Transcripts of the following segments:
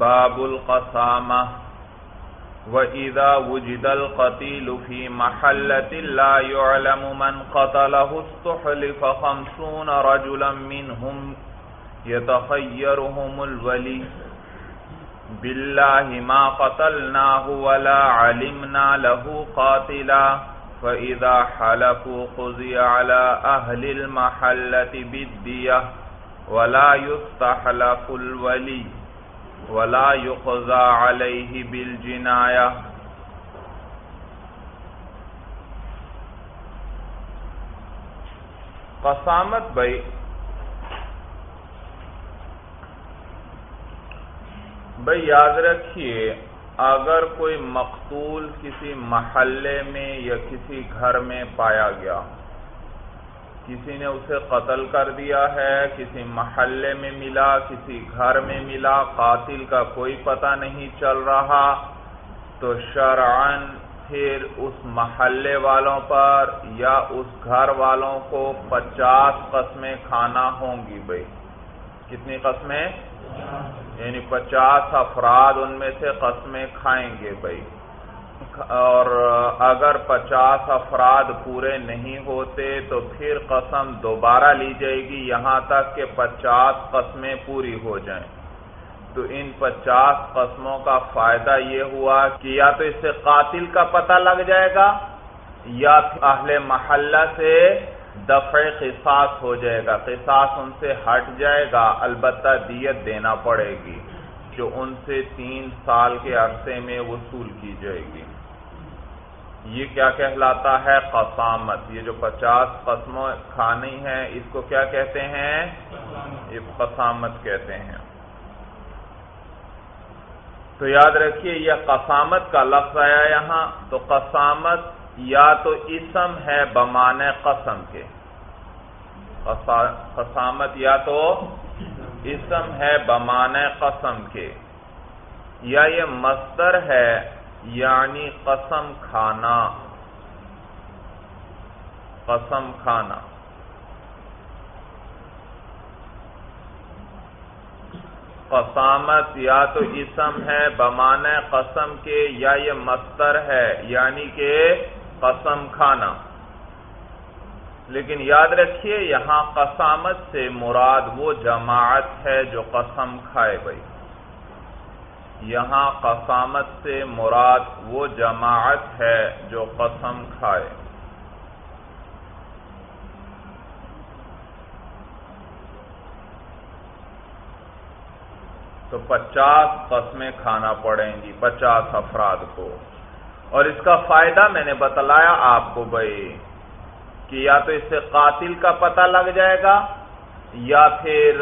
باب القسامة وإذا وجد القتيل في محلة لا يعلم من قتله استحلف خمسون رجلا منهم يتخيرهم الولي بالله ما قتلناه ولا علمنا له قاتلا فإذا حلفوا قضي على أهل المحلة بالدية ولا يستحلف الولي ولا يقضى عليه بالجناية. قسامت بھائی بھائی یاد رکھیے، اگر کوئی مقتول کسی محلے میں یا کسی گھر میں پایا گیا کسی نے اسے قتل کر دیا ہے، کسی محلے میں ملا، کسی گھر میں ملا، قاتل کا کوئی پتہ نہیں چل رہا۔ تو شرعن پھر اس محلے والوں پر یا اس گھر والوں کو پچاس قسمیں کھانا ہوں گی بھائی کتنی قسمیں؟ یعنی پچاس افراد ان میں سے قسمیں کھائیں گے بھائی اور اگر پچاس افراد پورے نہیں ہوتے تو پھر قسم دوبارہ لی جائے گی یہاں تک کہ پچاس قسمیں پوری ہو جائیں۔ تو ان پچاس قسموں کا فائدہ یہ ہوا کہ یا تو اس سے قاتل کا پتہ لگ جائے گا یا اہل محلہ سے دفع قصاص ہو جائے گا۔ قصاص ان سے ہٹ جائے گا، البتہ دیت دینا پڑے گی۔ جو ان سے تین سال کے عرصے میں وصول کی جائے گی۔ یہ کیا کہلاتا ہے؟ قسامت۔ یہ جو پچاس قسموں کھانی ہے اس کو کیا کہتے ہیں؟ یہ قسامت کہتے ہیں۔ تو یاد رکھیے یہ قسامت کا لفظ آیا یہاں۔ تو قسامت یا تو اسم ہے بمان قسم کے۔ قسامت یا تو اسم ہے بمان قسم کے، یا یہ مصدر ہے یعنی قسم کھانا قسم کھانا۔ قسامت یا تو اسم ہے بمان قسم کے، یا یہ مستر ہے یعنی کہ قسم کھانا۔ لیکن یاد رکھیے یہاں قسامت سے مراد وہ جماعت ہے جو قسم کھائے بھائی۔ یہاں قسامت سے مراد وہ جماعت ہے جو قسم کھائے۔ تو پچاس قسمیں کھانا پڑیں گی، پچاس افراد کو۔ اور اس کا فائدہ میں نے بتلایا آپ کو بھائی۔ کہ یا تو اس سے قاتل کا پتہ لگ جائے گا، یا پھر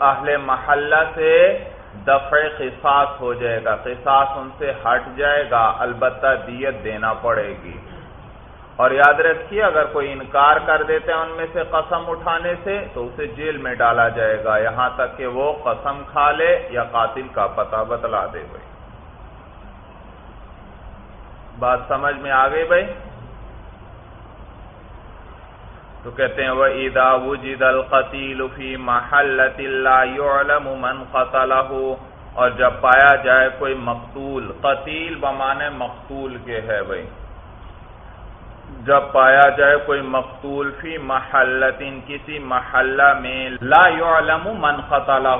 اہل محلہ سے دفع قصاص ہو جائے گا۔ قصاص ان سے ہٹ جائے گا، البتہ دیت دینا پڑے گی۔ اور یاد رکھیے، اگر کوئی انکار کر دیتے ہیں ان میں سے قسم اٹھانے سے، تو اسے جیل میں ڈالا جائے گا۔ یہاں تک کہ وہ قسم کھا لے یا قاتل کا پتہ بتلا دے بھائی۔ بات سمجھ میں آ گئی بھائی؟ تو کہتے ہیں وہ ادا وجد القتیل فی محلت اللہ يعلم من قتلہ اور جب پایا جائے کوئی مقتول، قتیل بمانے مقتول کے ہے بھائی۔ جب پایا جائے کوئی مقتول فی محلت کسی محلہ میں، لا يعلم من قتلہ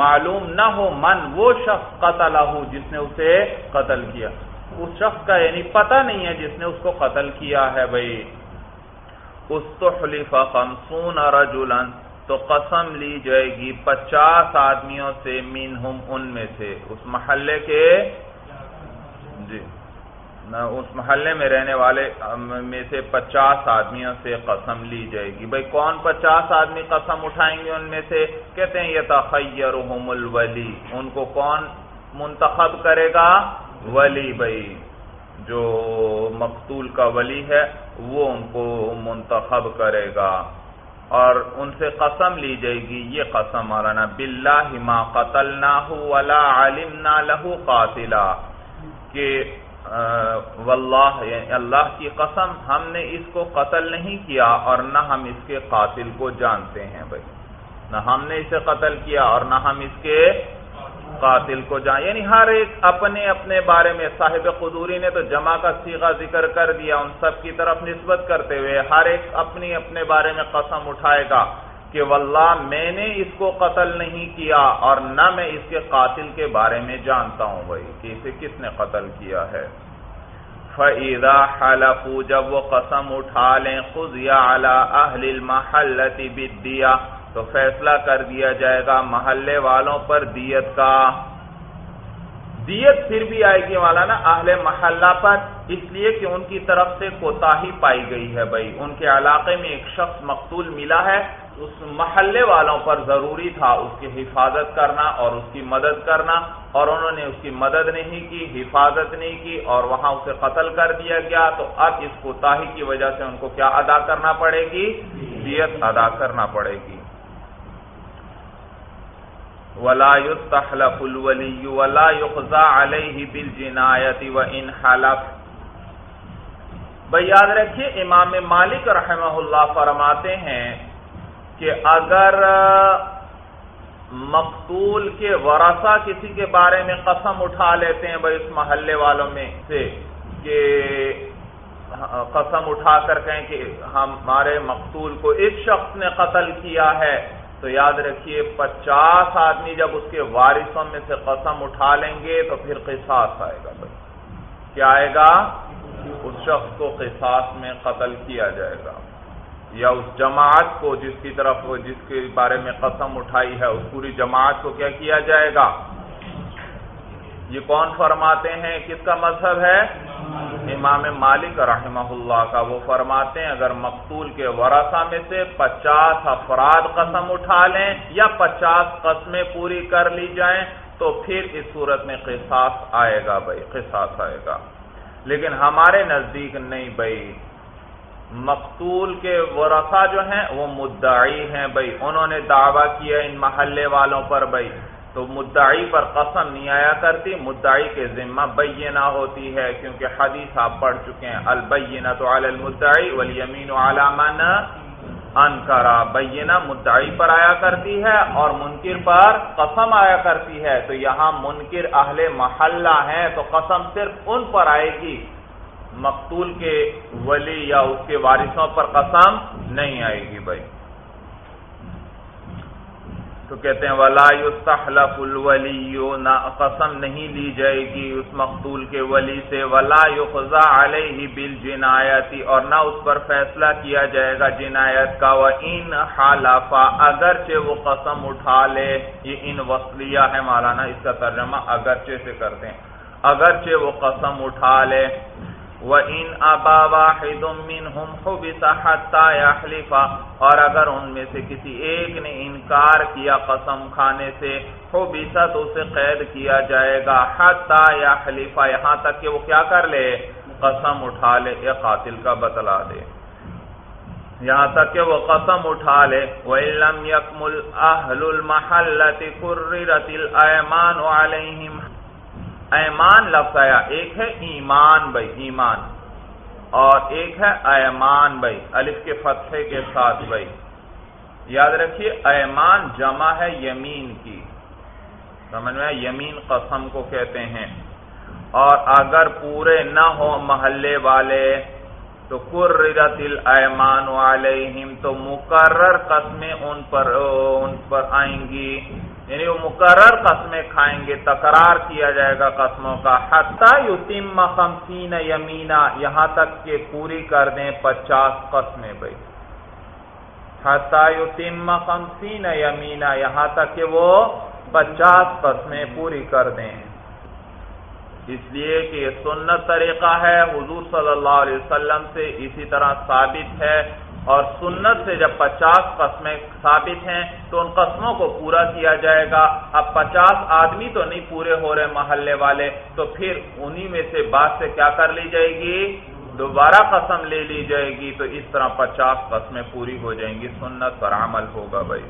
معلوم نہ ہو من وہ شخص قتلہ جس نے اسے قتل کیا۔ اس شخص کا یعنی پتہ نہیں ہے جس نے اس کو قتل کیا ہے بھائی۔ استحلف خمسون رجلا، تو قسم لی جائے گی، پچاس آدمیوں سے منہم ان میں سے۔ اس محلے کے؟ جی۔ اس محلے میں رہنے والے میں سے پچاس آدمیوں سے قسم لی جائے گی۔ بھائی، کون پچاس آدمی قسم اٹھائیں گے ان میں سے؟ کہتے ہیں یہ تخیرہم الولی۔ ان کو کون منتخب کرے گا؟ ولی، بھائی۔ جو مقتول کا ولی ہے، وہ ان کو منتخب کرے گا۔ اور ان سے قسم لی جائے گی، یہ قسم مولانا، باللہ ما قتلناہ ولا علمنا لہو قاتلا۔ کہ واللہ یعنی اللہ کی قسم، ہم نے اس کو قتل نہیں کیا اور نہ ہم اس کے قاتل کو جانتے ہیں بھائی۔ نہ ہم نے اسے قتل کیا اور نہ ہم اس کے قاتل کو جان یعنی ہر ایک اپنے اپنے بارے میں صاحب قدوری نے تو جمع کا سیغہ ذکر کر دیا، ان سب کی طرف نسبت کرتے ہوئے ہر ایک اپنی اپنے بارے میں قسم اٹھائے گا کہ واللہ میں نے اس کو قتل نہیں کیا اور نہ میں اس کے قاتل کے بارے میں جانتا ہوں۔ بھائی، کہ اسے کس نے قتل کیا ہے؟ فَإِذَا حَلَفُوا، جب وہ قسم اٹھا لیں، خُزْيَ عَلَىٰ أَهْلِ الْمَحَلَّةِ تو فیصلہ کر دیا جائے گا محلے والوں پر دیت کا۔ دیت پھر بھی آئے گی والا نا اہل محلہ پر، اس لیے کہ ان کی طرف سے کوتا پائی گئی ہے بھائی۔ ان کے علاقے میں ایک شخص مقتول ملا ہے، اس محلے والوں پر ضروری تھا اس کی حفاظت کرنا اور اس کی مدد کرنا، اور انہوں نے اس کی مدد نہیں کی، حفاظت نہیں کی، اور وہاں اسے قتل کر دیا گیا۔ تو اب اس کوتا کی وجہ سے ان کو کیا ادا کرنا پڑے گی؟ دیت ادا کرنا پڑے گی۔ ولا يستحلف الولي ولا يقضى عليه بالجنايه وان حلف۔ بھائی، یاد رکھیے، امام مالک رحمہ اللہ فرماتے ہیں کہ اگر مقتول کے ورثہ کسی کے بارے میں قسم اٹھا لیتے ہیں بھائی، اس محلے والوں میں سے کہ قسم اٹھا کر کہیں کہ ہمارے مقتول کو اس شخص نے قتل کیا ہے تو یاد رکھیے پچاس آدمی جب اس کے وارثوں میں سے قسم اٹھا لیں گے تو پھر قصاص آئے گا بھائی۔ کیا آئے گا؟ اس شخص کو قصاص میں قتل کیا جائے گا۔ یا اس جماعت کو جس کی طرف جس کے بارے میں قسم اٹھائی ہے، اس پوری جماعت کو کیا کیا جائے گا؟ یہ کون فرماتے ہیں؟ کس کا مذہب ہے؟ امام مالک رحمہ اللہ کا۔ وہ فرماتے ہیں، اگر مقتول کے ورثہ میں سے پچاس افراد قسم اٹھا لیں یا پچاس قسمیں پوری کر لی جائیں، تو پھر اس صورت میں قصاص آئے گا بھائی، قصاص آئے گا۔ لیکن ہمارے نزدیک نہیں بھائی۔ مقتول کے ورثہ جو ہیں، وہ مدعی ہیں بھائی۔ انہوں نے دعویٰ کیا ان محلے والوں پر بھائی۔ تو مدعی پر قسم نہیں آیا کرتی، مدعی کے ذمہ بینہ ہوتی ہے، کیونکہ حدیث آپ پڑھ چکے ہیں البینہ تو علی المدعی والیمین علامن انکرا بینہ مدعی پر آیا کرتی ہے اور منکر پر قسم آیا کرتی ہے، تو یہاں منکر اہل محلہ ہیں، تو قسم صرف ان پر آئے گی، مقتول کے ولی یا اس کے وارثوں پر قسم نہیں آئے گی بھائی۔ تو کہتے ہیں، ولا یستحلف الولی نہ قسم نہیں لی جائے گی اس مقتول کے ولی سے، ولا یقضا علیہ بالجنایتی اور نہ اس پر فیصلہ کیا جائے گا جنایت کا وہ ان حالفا اگرچہ وہ قسم اٹھا لے، یہ ان وصلیہ ہے مولانا، اس کا ترجمہ اگرچہ سے کرتے ہیں۔ اگرچہ وہ قسم اٹھا لے وَإِنْ أَبَا وَاحِدٌ مِّنْهُمْ حُبِسَ حَتَّى يَحْلِفَ۔ اور اگر ان میں سے کسی ایک نے انکار کیا قسم کھانے سے حُبِسَ تو اسے قید کیا جائے گا۔ حَتَّى يَحْلِفَ۔ یہاں تک کہ وہ کیا کر لے؟ قسم اٹھا لے یا قاتل کا بتلا دے۔ یہاں تک کہ وہ قسم اٹھا لے۔ وَإِلَّمْ يَكْمُلْ أَهْلُ الْمَحَلَّةِ قُرِّرَتِ الْأَيْمَانُ عَلَيْهِمْ ایمان لفظ آیا، ایک ہے ایمان بھائی، ایمان۔ اور ایک ہے ایمان بھائی، الف کے فتحے کے ساتھ بھائی۔ یاد رکھیے، ایمان جمع ہے یمین کی۔ سمجھ میں یمین قسم کو کہتے ہیں۔ اور اگر پورے نہ ہو محلے والے، تو قررت الایمان علیہم، تو مقرر قسمیں ان پر ان پر آئیں گی۔ یعنی وہ مقرر قسمیں کھائیں گے، تکرار کیا جائے گا قسموں کا۔ حتیٰ یتیم خمسین یمینا، یہاں تک کہ پوری کر دیں پچاس قسمیں بھائی۔ حتیٰ یتیم خمسین یمینا، یہاں تک کہ وہ پچاس قسمیں پوری کر دیں۔ اس لیے کہ یہ سنت طریقہ ہے، حضور صلی اللہ علیہ وسلم سے اسی طرح ثابت ہے۔ اور سنت سے جب پچاس قسمیں ثابت ہیں تو ان قسموں کو پورا کیا جائے گا۔ اب پچاس آدمی تو نہیں پورے ہو رہے محلے والے، تو پھر انہی میں سے بات سے کیا کر لی جائے گی؟ دوبارہ قسم لے لی جائے گی۔ تو اس طرح پچاس قسمیں پوری ہو جائیں گی، سنت پر عمل ہوگا بھائی۔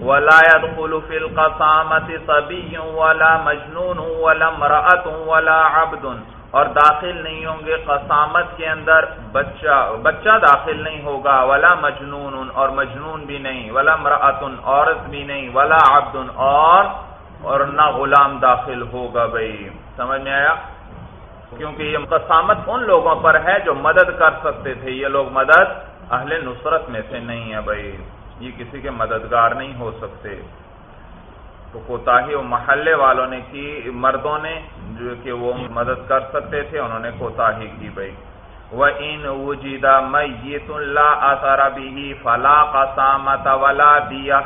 ولا يدخل في القسامة صبي ولا مجنون ولا امرأة ولا عبد۔ اور داخل نہیں ہوں گے، قسامت کے اندر بچہ بچہ داخل نہیں ہوگا، ولا مجنون اور مجنون بھی نہیں، ولا مراتن عورت بھی نہیں، ولا عبد، اور اور نہ غلام داخل ہوگا بھائی۔ سمجھ میں آیا؟ کیونکہ یہ قسامت ان لوگوں پر ہے جو مدد کر سکتے تھے۔ یہ لوگ مدد اہل نصرت میں سے نہیں ہے بھائی۔ یہ کسی کے مددگار نہیں ہو سکتے۔ تو کوتا وہ محلے والوں نے کی، مردوں نے جو کہ وہ مدد کر سکتے تھے، انہوں نے کوتا کی بھائی۔ وہ ان وجیدہ میت اللہ اثر بھی فلا قسامت ولا دیا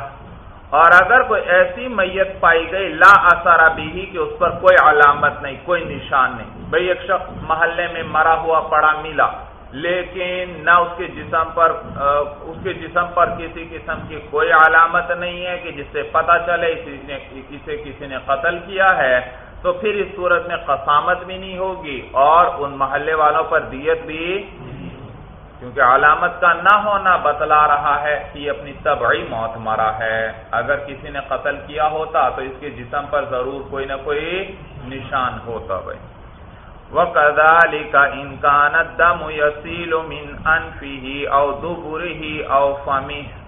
اور اگر کوئی ایسی میت پائی گئی لا اثر ابھی کہ اس پر کوئی علامت نہیں، کوئی نشان نہیں۔ بھئی ایک شخص محلے میں مرا ہوا، پڑا ملا۔ لیکن نہ اس کے جسم پر اس کے جسم پر کسی قسم کی کوئی علامت نہیں ہے کہ جس سے پتا چلے اسے کسی نے قتل کیا ہے، تو پھر اس صورت میں قسامت بھی نہیں ہوگی اور ان محلے والوں پر دیت بھی کیونکہ علامت کا نہ ہونا بتلا رہا ہے کہ یہ اپنی طبعی موت مرا ہے۔ اگر کسی نے قتل کیا ہوتا تو اس کے جسم پر ضرور کوئی نہ کوئی نشان ہوتا بھائی۔ وَكَذَلِكَ إِن كَانَ الدَّمُ يَسِيلُ مِنْ أَنْفِهِ أَوْ دُبُرِهِ أَوْ فَمِهِ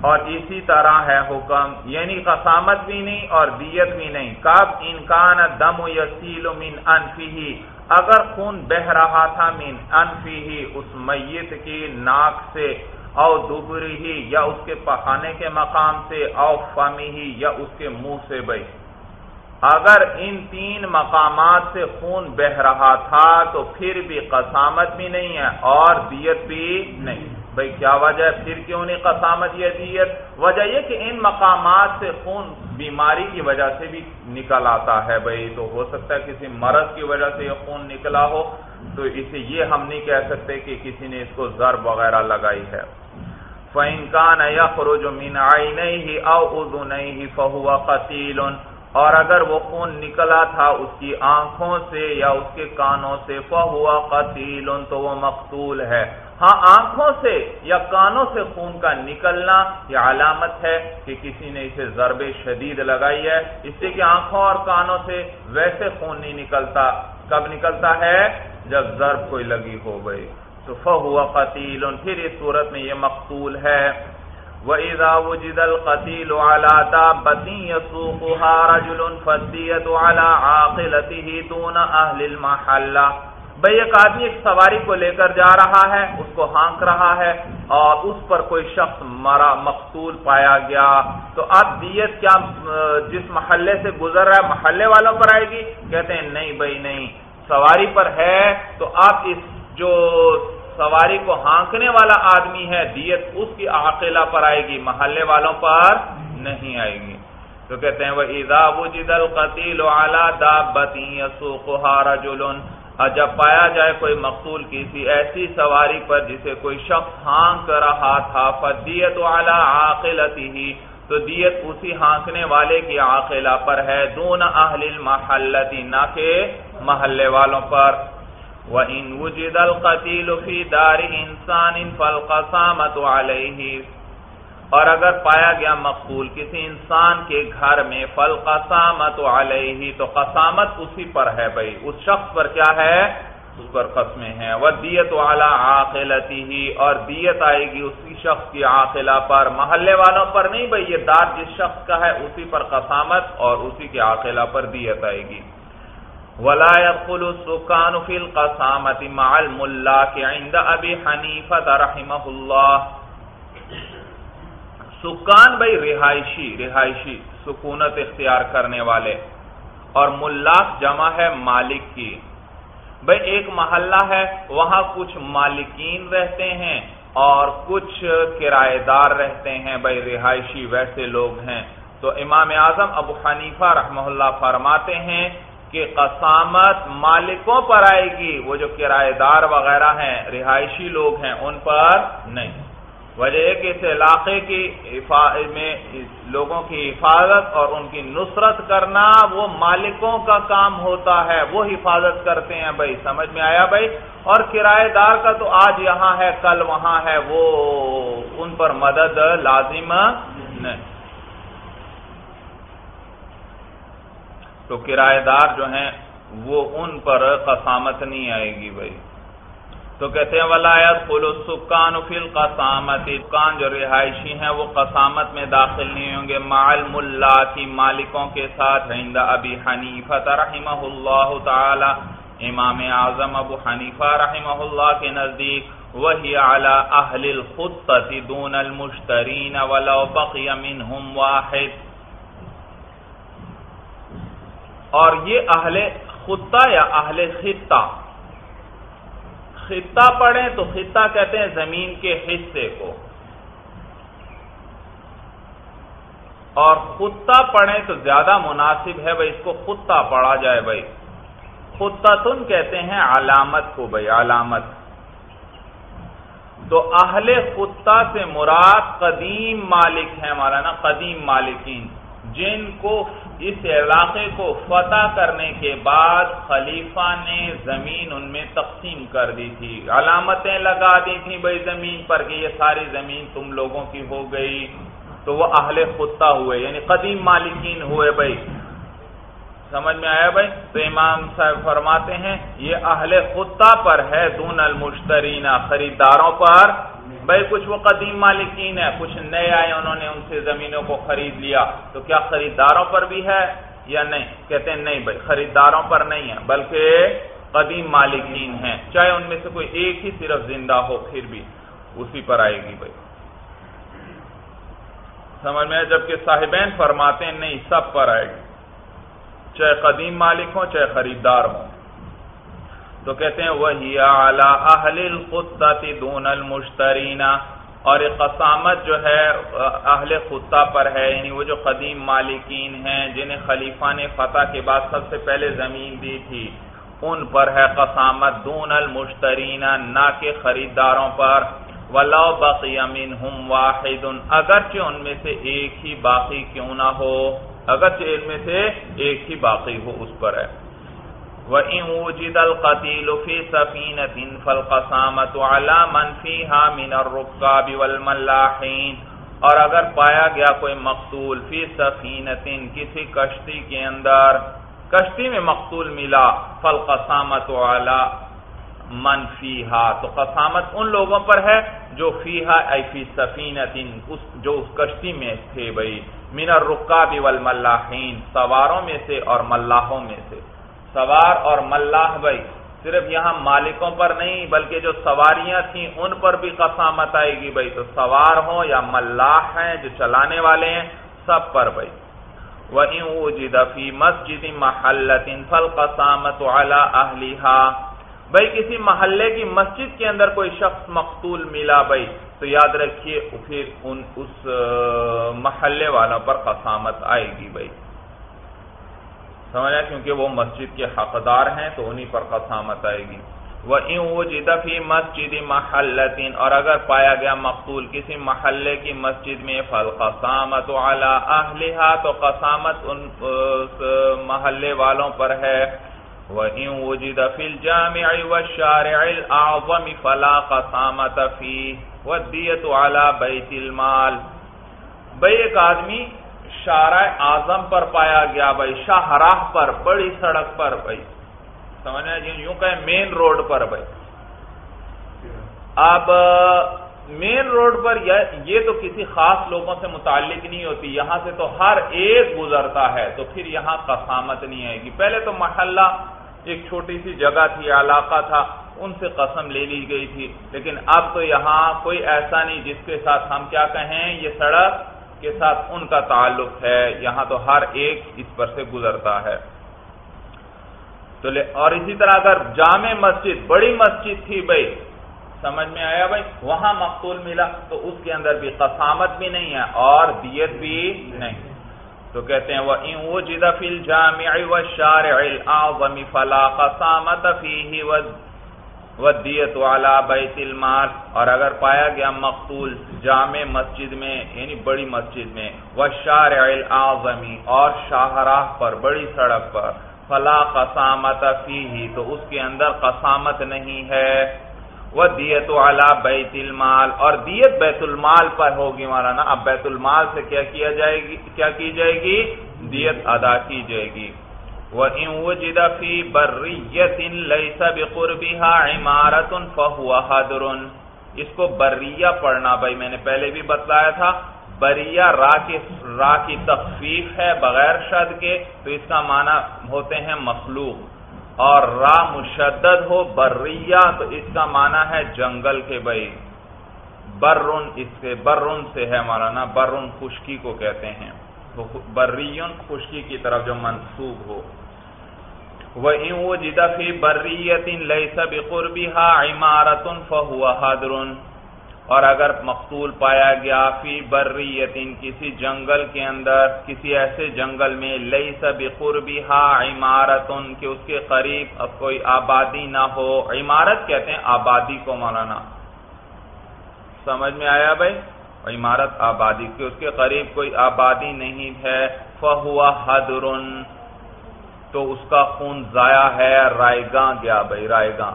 اور اسی طرح ہے حکم یعنی قسامت بھی نہیں اور دیت بھی نہیں۔ کب؟ انکان دم یسیل من انفی اگر خون بہ رہا تھا من انفی اس میت کی ناک سے او دبری ہی یا اس کے پہانے کے مقام سے او فمی ہی یا اس کے منہ سے بھائی اگر ان تین مقامات سے خون بہ رہا تھا تو پھر بھی قسامت بھی نہیں ہے اور دیت بھی نہیں بھائی کیا وجہ ہے؟ پھر کیوں نہیں قسامت یہ دیت؟ وجہ یہ کہ ان مقامات سے خون بیماری کی وجہ سے بھی نکل آتا ہے۔ بھائی تو ہو سکتا ہے کسی مرض کی وجہ سے یہ خون نکلا ہو۔ تو اسے یہ ہم نہیں کہہ سکتے کہ کسی نے اس کو ضرب وغیرہ لگائی ہے۔ فَإِن يَخْرُجُ مِنْ عَيْنَيْهِ أَوْ أُذُنَيْهِ فَهُوَ قَتِيلٌ اور اگر وہ خون نکلا تھا اس کی آنکھوں سے یا اس کے کانوں سے، فہوا قتیل تو وہ مقتول ہے۔ ہاں آنکھوں سے یا کانوں سے خون کا نکلنا یہ علامت ہے کہ کسی نے اسے ضرب شدید لگائی ہے۔ اس سے کہ آنکھوں اور کانوں سے ویسے خون نہیں نکلتا۔ کب نکلتا ہے؟ جب ضرب کوئی لگی ہو گئی۔ تو فہوا قتیل، پھر اس صورت میں یہ مقتول ہے۔ وَإِذَا وُجِدَ الْقَتِيلُ عَلَى دَابَّةٍ يَسُوقُهَا رَجُلٌ فَالدِّيَةُ عَلَى عَاقِلَتِهِ دُونَ أَهْلِ الْمَحَلَّةِ بھئی ایک آدمی ایک سواری کو لے کر جا رہا ہے، اس کو ہانک رہا ہے اور اس پر کوئی شخص مرا، مقتول پایا گیا۔ تو اب دیت کیا جس محلے سے گزر رہا ہے، محلے والوں پر آئے گی؟ کہتے ہیں، نہیں بھئی، نہیں، سواری پر ہے۔ تو اب اس جو سواری کو ہانکنے والا آدمی ہے، دیت اس کی عاقلہ پر آئے گی، محلے والوں پر نہیں آئے گی۔ تو کہتے ہیں وہ ادا وجد القتیل اعلیٰ دابتی رجل۔ جب پایا جائے کوئی مقتول کسی ایسی سواری پر جسے کوئی شخص ہانک رہا تھا فدیت اعلیٰ عاقلتی ہی تو دیت اسی ہانکنے والے کی عاقلہ پر ہے، دون اہل المحلتی، نہ کہ محلے والوں پر۔ وَإِن وُجِدَ الْقَتِيلُ فِي دَارِ إِنسَانٍ فَالْقَسَامَةُ عَلَيْهِ اور اگر پایا گیا مقبول کسی انسان کے گھر میں فَالْقَسَامَةُ عَلَيْهِ تو قسامت اسی پر ہے بھئی اس شخص پر کیا ہے؟ اس پر قسمیں ہیں۔ وَدِيَتُ عَلَىٰ عَاقِلَتِهِ اور دیت آئے گی اسی شخص کی عاقلہ پر۔ محلے والوں پر نہیں بھئی یہ دار جس شخص کا ہے، اسی پر قسامت اور اسی کی عاقلہ پر دیت آئے گی۔ ولا يدخل السكان في القسامة مع الملاك عند ابي حنيفه رحمه الله. سکان بھائی رہائشی رہائشی، سکونت اختیار کرنے والے۔ اور ملاک جمع ہے مالک کی۔ بھائی ایک محلہ ہے، وہاں کچھ مالکین رہتے ہیں اور کچھ کرایہ دار رہتے ہیں۔ بھائی رہائشی ویسے لوگ ہیں۔ تو امام اعظم ابو حنیفہ رحمہ اللہ فرماتے ہیں کہ قسامت مالکوں پر آئے گی۔ وہ جو کرایہ دار وغیرہ ہیں، رہائشی لوگ ہیں، ان پر نہیں۔ وجہ کہ اس علاقے کی میں لوگوں کی حفاظت اور ان کی نصرت کرنا وہ مالکوں کا کام ہوتا ہے۔ وہ حفاظت کرتے ہیں بھائی، سمجھ میں آیا بھائی؟ اور کرایہ دار کا تو آج یہاں ہے، کل وہاں ہے۔ وہ ان پر مدد لازم نہیں۔ تو کرایہ دار جو ہیں وہ ان پر قسامت نہیں آئے گی بھائی۔ تو کہتے ہیں ولایت فل فل قسامت سکان جو رہائشی ہیں وہ قسامت میں داخل نہیں ہوں گے۔ مال ملا کی مالکوں کے ساتھ ہند ابی حنیفہ رحمہ اللہ تعالی، امام اعظم ابو حنیفہ رحمہ اللہ کے نزدیک۔ وہی اعلی اہل الخطۃ دون المشترین ولو بقی منهم واحد۔ اور یہ اہل خطہ یا اہل خطہ؟ خطہ پڑھیں تو خطہ کہتے ہیں زمین کے حصے کو۔ اور خطہ پڑھیں تو زیادہ مناسب ہے بھائی اس کو خطہ پڑھا جائے بھائی۔ خطتن کہتے ہیں علامت کو بھائی، علامت۔ تو اہل خطہ سے مراد قدیم مالک ہیں ہمارا نا، قدیم مالکین۔ جن کو اس علاقے کو فتح کرنے کے بعد خلیفہ نے زمین ان میں تقسیم کر دی تھی، علامتیں لگا دی تھی بھائی زمین پر کہ یہ ساری زمین تم لوگوں کی ہو گئی۔ تو وہ اہل خطہ ہوئے یعنی قدیم مالکین ہوئے بھائی۔ سمجھ میں آیا بھائی؟ تو امام صاحب فرماتے ہیں، یہ اہل خطہ پر ہے، دون المشترین خریداروں پر۔ بھائی کچھ وہ قدیم مالکین ہے کچھ نئے آئے انہوں نے ان سے زمینوں کو خرید لیا۔ تو کیا خریداروں پر بھی ہے یا نہیں؟ کہتے ہیں نہیں بھائی خریداروں پر نہیں ہے، بلکہ قدیم مالکین ہیں۔ چاہے ان میں سے کوئی ایک ہی صرف زندہ ہو، پھر بھی اسی پر آئے گی بھائی۔ سمجھ میں جبکہ صاحبین فرماتے ہیں، نہیں، سب پر آئے گی۔ چاہے قدیم مالک ہوں، چاہے خریدار ہوں۔ تو کہتے ہیں، وہی اعلی اہل الخطہ دون المشترینا اور یہ قسامت جو ہے، اہل خطہ پر ہے یعنی وہ جو قدیم مالکین ہیں، جنہیں خلیفہ نے فتح کے بعد سب سے پہلے زمین دی تھی، ان پر ہے قسامت دون المشترینا نہ کہ خریداروں پر۔ ولو بقی منہم واحد۔ اگرچہ ان میں سے ایک ہی باقی کیوں نہ ہو، اگرچہ ان میں سے ایک ہی باقی ہو، اس پر ہے۔ وَإِن وُجِدَ الْقَتِيلُ فِي سَفِينَةٍ فَالْقَسَامَةُ عَلَى مَنْ فِيهَا مِنَ الرُّكَّابِ وَالْمَلَّاحِينَ اور اگر پایا گیا کوئی مقتول فی سفینتن کسی کشتی کے اندر، کشتی میں مقتول ملا فالقسامت علی من فیہا تو قسامت ان لوگوں پر ہے جو فیہا ای فی سفینتن جو اس کشتی میں تھے بھئی، من الرکاب والملاحین سواروں میں سے اور ملاحوں میں سے۔ سوار اور ملاح بھائی۔ صرف یہاں مالکوں پر نہیں، بلکہ جو سواریاں تھیں ان پر بھی قسامت آئے گی بھائی۔ تو سوار ہوں یا ملاح ہیں، جو چلانے والے ہیں، سب پر بھائی۔ وَإِن مسجد محلت فل قسامت بھائی، کسی محلے کی مسجد کے اندر کوئی شخص مقتول ملا بھائی، تو یاد رکھیے، پھر ان اس محلے والوں پر قسامت آئے گی بھائی۔ سمجھا، کیونکہ وہ مسجد کے حقدار ہیں، تو انہی پر قسامت آئے گی۔ وہ فِي مسجد محلتین اور اگر پایا گیا مقتول کسی محلے کی مسجد میں فل قسامت اہلها تو قسامت ان محلے والوں پر ہے۔ وَإِن وُجِدَ فِي الْجَامِعِ وَالشَّارِعِ الْأَعْظَمِ فَلَا قَسَامَةَ فِيهِ، وَالدِّيَةُ عَلَى بَيْتِ الْمَالِ۔ بھئی ایک آدمی شارع اعظم پر پایا گیا بھائی، شاہراہ پر، بڑی سڑک پر بھائی۔ سمجھنا جی یوں کہ مین روڈ پر بھائی۔ اب مین روڈ پر یہ تو کسی خاص لوگوں سے متعلق نہیں ہوتی۔ یہاں سے تو ہر ایک گزرتا ہے، تو پھر یہاں قسامت نہیں آئے گی۔ پہلے تو محلہ ایک چھوٹی سی جگہ تھی، علاقہ تھا، ان سے قسم لے لی گئی تھی۔ لیکن اب تو یہاں کوئی ایسا نہیں جس کے ساتھ ہم کیا کہیں، یہ سڑک کے ساتھ ان کا تعلق ہے، یہاں تو ہر ایک اس پر سے گزرتا ہے۔ تو اور اسی طرح اگر جامع مسجد، بڑی مسجد تھی بھائی، سمجھ میں آیا بھائی؟ وہاں مقتول ملا تو اس کے اندر بھی قسامت بھی نہیں ہے اور دیت بھی نہیں۔ تو کہتے ہیں وہ جدا فل جامع و شار فلا قسامت فی ودیت والا بیت المال اور اگر پایا گیا مقتول جامع مسجد میں یعنی بڑی مسجد میں وہ شارع الاعظمی اور شاہراہ پر، بڑی سڑک پر، فلا قسامت فی تو اس کے اندر قسامت نہیں ہے۔ وہ دیت والا بیت المال اور دیت بیت المال پر ہوگی مولانا، اب بیت المال سے کیا کیا جائے گی؟ کیا کی جائے گی؟ دیت ادا کی جائے گی۔ وَإِن وُجِدَ فِي بَرِّيَّةٍ لَيْسَ بِقُرْبِهَا عِمَارَةٌ فَهُوَ حَدْرٌ۔ اس کو بریہ پڑھنا، بھائی میں نے پہلے بھی بتلایا تھا۔ بریہ را کی را کی تخفیف ہے بغیر شد کے، تو اس کا معنی ہوتے ہیں مخلوق۔ اور را مشدد ہو بریہ تو اس کا معنی ہے جنگل کے، بھائی۔ برن اس سے برن سے ہے مولانا برن خشکی کو کہتے ہیں۔ بریون خشکی کی طرف جو منسوب ہو۔ وَإِن وُجِدَ فِي بَرِّيَّةٍ لَيْسَ بِقُرْبِهَا عِمَارَةٌ فَهُوَ حَدْرٌ۔ اور اگر مقتول پایا گیا فی بریتن کسی جنگل کے اندر، کسی ایسے جنگل میں، لَيْسَ بِقُرْبِهَا عِمَارَةٌ کہ اس کے قریب اب کوئی آبادی نہ ہو۔ عمارت کہتے ہیں آبادی کو مولانا۔ سمجھ میں آیا بھائی؟ عمارت آبادی کی اس کے قریب کوئی آبادی نہیں ہے۔ فَهُوَ حَدْرٌ۔ تو اس کا خون ضائع ہے، رائے گاں گیا بھائی، رائے گاں۔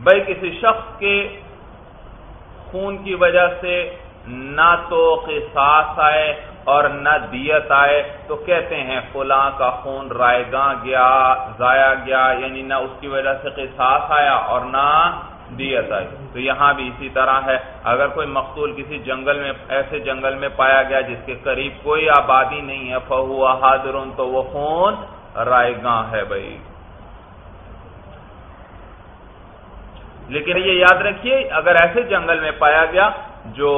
بھائی، کسی شخص کے خون کی وجہ سے نہ تو قصاص آئے اور نہ دیت آئے، تو کہتے ہیں فلاں کا خون رائے گاں گیا، ضائع گیا یعنی نہ اس کی وجہ سے قصاص آیا اور نہ دیت آئی۔ تو یہاں بھی اسی طرح ہے۔ اگر کوئی مقتول کسی جنگل میں، ایسے جنگل میں پایا گیا جس کے قریب کوئی آبادی نہیں ہے، فہو حاضرون، تو وہ خون رائے گاں ہے بھائی۔ لیکن یہ یاد رکھیے، اگر ایسے جنگل میں پایا گیا جو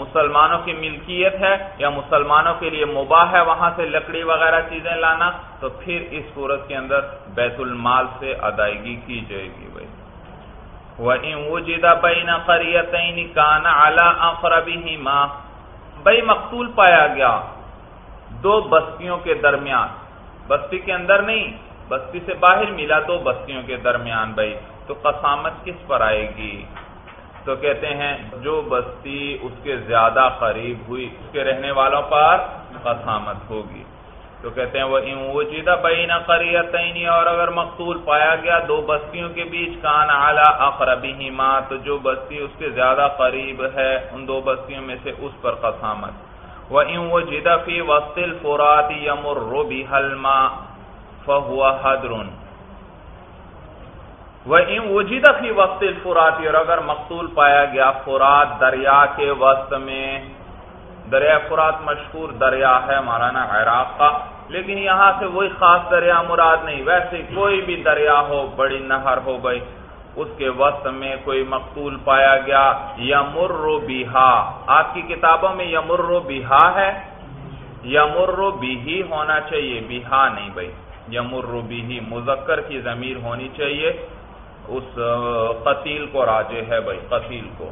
مسلمانوں کی ملکیت ہے یا مسلمانوں کے لیے مباح ہے، وہاں سے لکڑی وغیرہ چیزیں لانا، تو پھر اس صورت کے اندر بیت المال سے ادائیگی کی جائے گی بھائی۔ وَإِن وُجِدَ بَيْنَ قَرِيَتَيْنِ كَانَ عَلَىٰ أَقْرَبِهِمَا۔ بھائی، مقتول پایا گیا دو بستیوں کے درمیان۔ بستی کے اندر نہیں، بستی سے باہر ملا دو بستیوں کے درمیان، بھائی، تو قسامت کس پر آئے گی؟ تو کہتے ہیں، جو بستی اس کے زیادہ قریب ہوئی، اس کے رہنے والوں پر قسامت ہوگی۔ تو کہتے ہیں وہ جیدہ بین قریتین اور اگر مقتول پایا گیا دو بستیوں کے بیچ، کان اعلی اقربہما تو جو بستی اس کے زیادہ قریب ہے، ان دو بستیوں میں سے اس پر قسامت۔ وَإِن وُجِدَ فِي وَسْطِ الْفُرَاتِ يَمُرُّ بِهَا الْمَاءُ فَهُوَ حَدْرٌ. وَإِن وُجِدَ فِي وَسْطِ الْفُرَاتِ اور اگر مقتول پایا گیا فرات دریا کے وسط میں، دریا فرات مشہور دریا ہے، مولانا عراق کا، لیکن یہاں سے وہی خاص دریا مراد نہیں، ویسے کوئی بھی دریا ہو، بڑی نہر ہو گئی اس کے وسط میں کوئی مقتول پایا گیا یمر بیہا آپ کی کتابوں میں یمر بیہا ہے؟ یمر بھی ہونا چاہیے بیہا نہیں بھائی۔ یمر بھی مذکر کی ضمیر ہونی چاہیے۔ اس قتیل کو راجے ہے بھائی، قتیل کو۔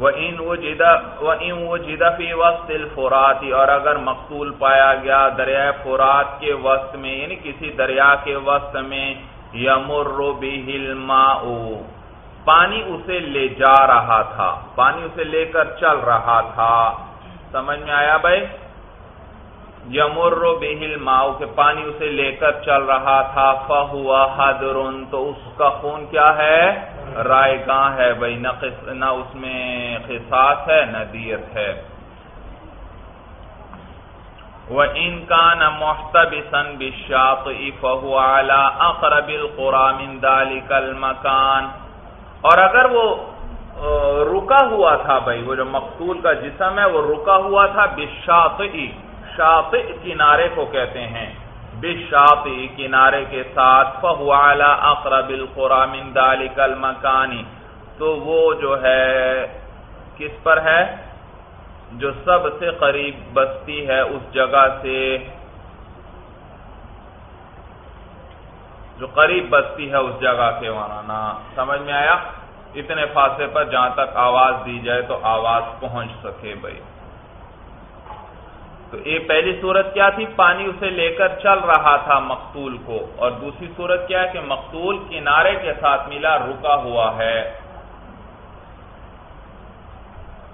وَإِن وُجِدَ فِي وَسْطِ الْفُرَاتِ۔ اور اگر مقتول پایا گیا دریائے فرات کے وسط میں یعنی کسی دریا کے وسط میں یمر به الماء۔ پانی اسے لے جا رہا تھا، پانی اسے لے کر چل رہا تھا۔ سمجھ میں آیا بھائی؟ یمر به الماء کہ پانی اسے لے کر چل رہا تھا فہوا حدر۔ تو اس کا خون کیا ہے؟ رائے گاں ہے بھائی، نہ اس میں خصاص ہے، نہ دیت ہے۔ وَإِن كَانَ مُحْتَبِسًا بِالشَّاطِئِ فَهُوَ عَلَىٰ أَقْرَبِ الْقُرَى مِن ذَلِكَ الْمَكَانِ۔ اور اگر وہ رکا ہوا تھا بھائی، وہ جو مقتول کا جسم ہے، وہ رکا ہوا تھا بالشاطئ۔ شاطئ کنارے کو کہتے ہیں۔ بالشاطئ کنارے کے ساتھ فَهُوَ عَلَىٰ أَقْرَبِ الْقُرَى مِن ذَلِكَ الْمَكَانِ۔ تو وہ جو ہے، کس پر ہے؟ جو سب سے قریب بستی ہے اس جگہ سے، جو قریب بستی ہے اس جگہ کے مولانا سمجھ میں آیا؟ اتنے فاصلے پر جہاں تک آواز دی جائے تو آواز پہنچ سکے بھائی۔ تو یہ پہلی صورت کیا تھی؟ پانی اسے لے کر چل رہا تھا مقتول کو۔ اور دوسری صورت کیا ہے کہ مقتول کنارے کے ساتھ ملا، رکا ہوا ہے۔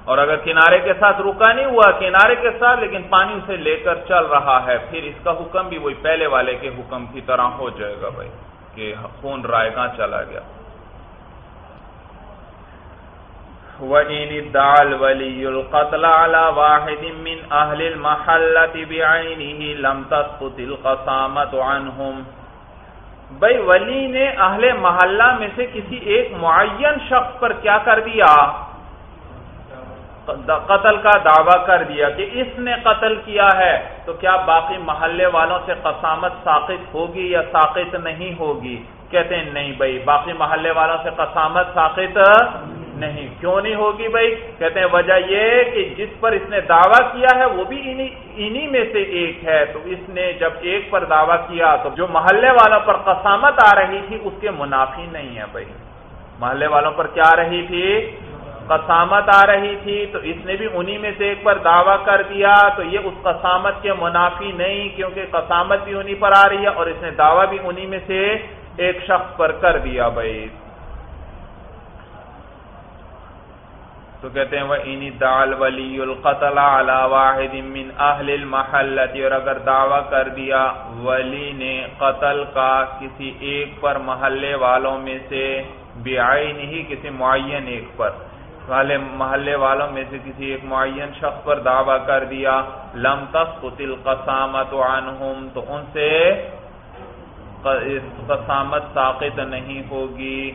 اور اگر کنارے کے ساتھ رکا نہیں ہوا، کنارے کے ساتھ، لیکن پانی اسے لے کر چل رہا ہے، پھر اس کا حکم بھی وہی پہلے والے کے حکم کی طرح ہو جائے گا بھائی، کہ خون رائے گاہ چلا گیا۔ وَإِنِ ادَّعَ الْوَلِيُّ الْقَتْلَ عَلَى وَاحِدٍ مِّنْ أَهْلِ الْمَحَلَّةِ بِعَيْنِهِ لَمْ تَسْقُطِ الْقَسَامَةُ عَنْهُمْ۔ ولی نے اہل محلہ میں سے کسی ایک معین شخص پر کیا کر دیا؟ قتل کا دعویٰ کر دیا کہ اس نے قتل کیا ہے، تو کیا باقی محلے والوں سے قسامت ساقط ہوگی یا ساقط نہیں ہوگی؟ کہتے ہیں، نہیں بھائی، باقی محلے والوں سے قسامت ساقط نہیں۔ کیوں نہیں ہوگی بھائی؟ کہتے ہیں، وجہ یہ کہ جس پر اس نے دعویٰ کیا ہے، وہ بھی انہی میں سے ایک ہے۔ تو اس نے جب ایک پر دعویٰ کیا، تو جو محلے والوں پر قسامت آ رہی تھی، اس کے منافی نہیں ہے بھائی۔ محلے والوں پر کیا آ رہی تھی؟ قسامت آ رہی تھی، تو اس نے بھی انہی میں سے ایک پر دعویٰ کر دیا، تو یہ اس قسامت کے منافی نہیں، کیونکہ قسامت بھی انہی پر آ رہی ہے اور اس نے دعویٰ بھی انہی میں سے ایک شخص پر کر دیا بھائی۔ تو کہتے ہیں وہ انی دال ولی القتل علی واحد من اہل المحلت اور اگر دعویٰ کر دیا ولی نے قتل کا کسی ایک پر محلے والوں میں سے بیائی نہیں کسی معین ایک پر۔ والے محلے والوں میں سے کسی ایک معین شخص پر دعویٰ کر دیا، لم تسقط القسامت عنہم، تو ان سے قسامت ساقط نہیں ہوگی۔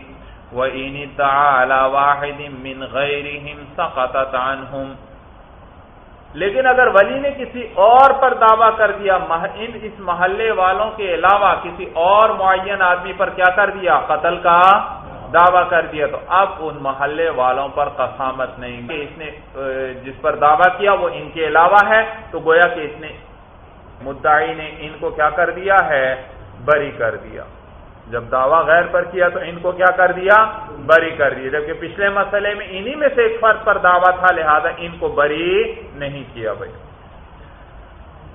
وَإِنِ تَعَالَى وَاحِدٍ مِّنْ غَيْرِهِمْ سَقَطَتْ عَنْهُمْ لیکن اگر ولی نے کسی اور پر دعویٰ کر دیا ان اس محلے والوں کے علاوہ کسی اور معین آدمی پر کیا کر دیا؟ قتل کا دعویٰ کر دیا تو اب ان محلے والوں پر قسامت نہیں کہ اس نے جس پر دعویٰ کیا وہ ان کے علاوہ ہے تو گویا کہ اس نے مدعی نے ان کو کیا کر دیا ہے؟ بری کر دیا۔ جب دعویٰ غیر پر کیا تو ان کو کیا کر دیا؟ بری کر دیا۔ جبکہ پچھلے مسئلے میں انہی میں سے ایک فرد پر دعویٰ تھا، لہذا ان کو بری نہیں کیا بھائی۔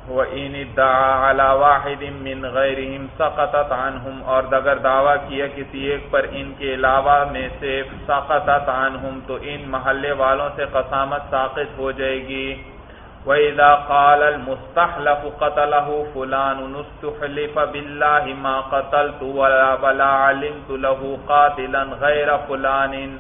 وَإِنِ دَعَا عَلَى وَاحِدٍ مِّن غَيْرِهِمْ سَقَطَتْ عَنْهُمْ اور اگر دعویٰ کیا کسی ایک پر ان کے علاوہ میں سے سَقَطَتْ عَنْهُمْ تو ان محلے والوں سے قسامت ساقط ہو جائے گی۔ وَإِذَا قَالَ الْمُسْتَحْلَفُ قَتَلَهُ فُلَانٌ نُسْتُحْلِفَ بِاللَّهِ مَا قَتَلْتُ وَلَا عَلِمْتُ لَهُ قَاتِلًا غَيْرَ فُلَانٍ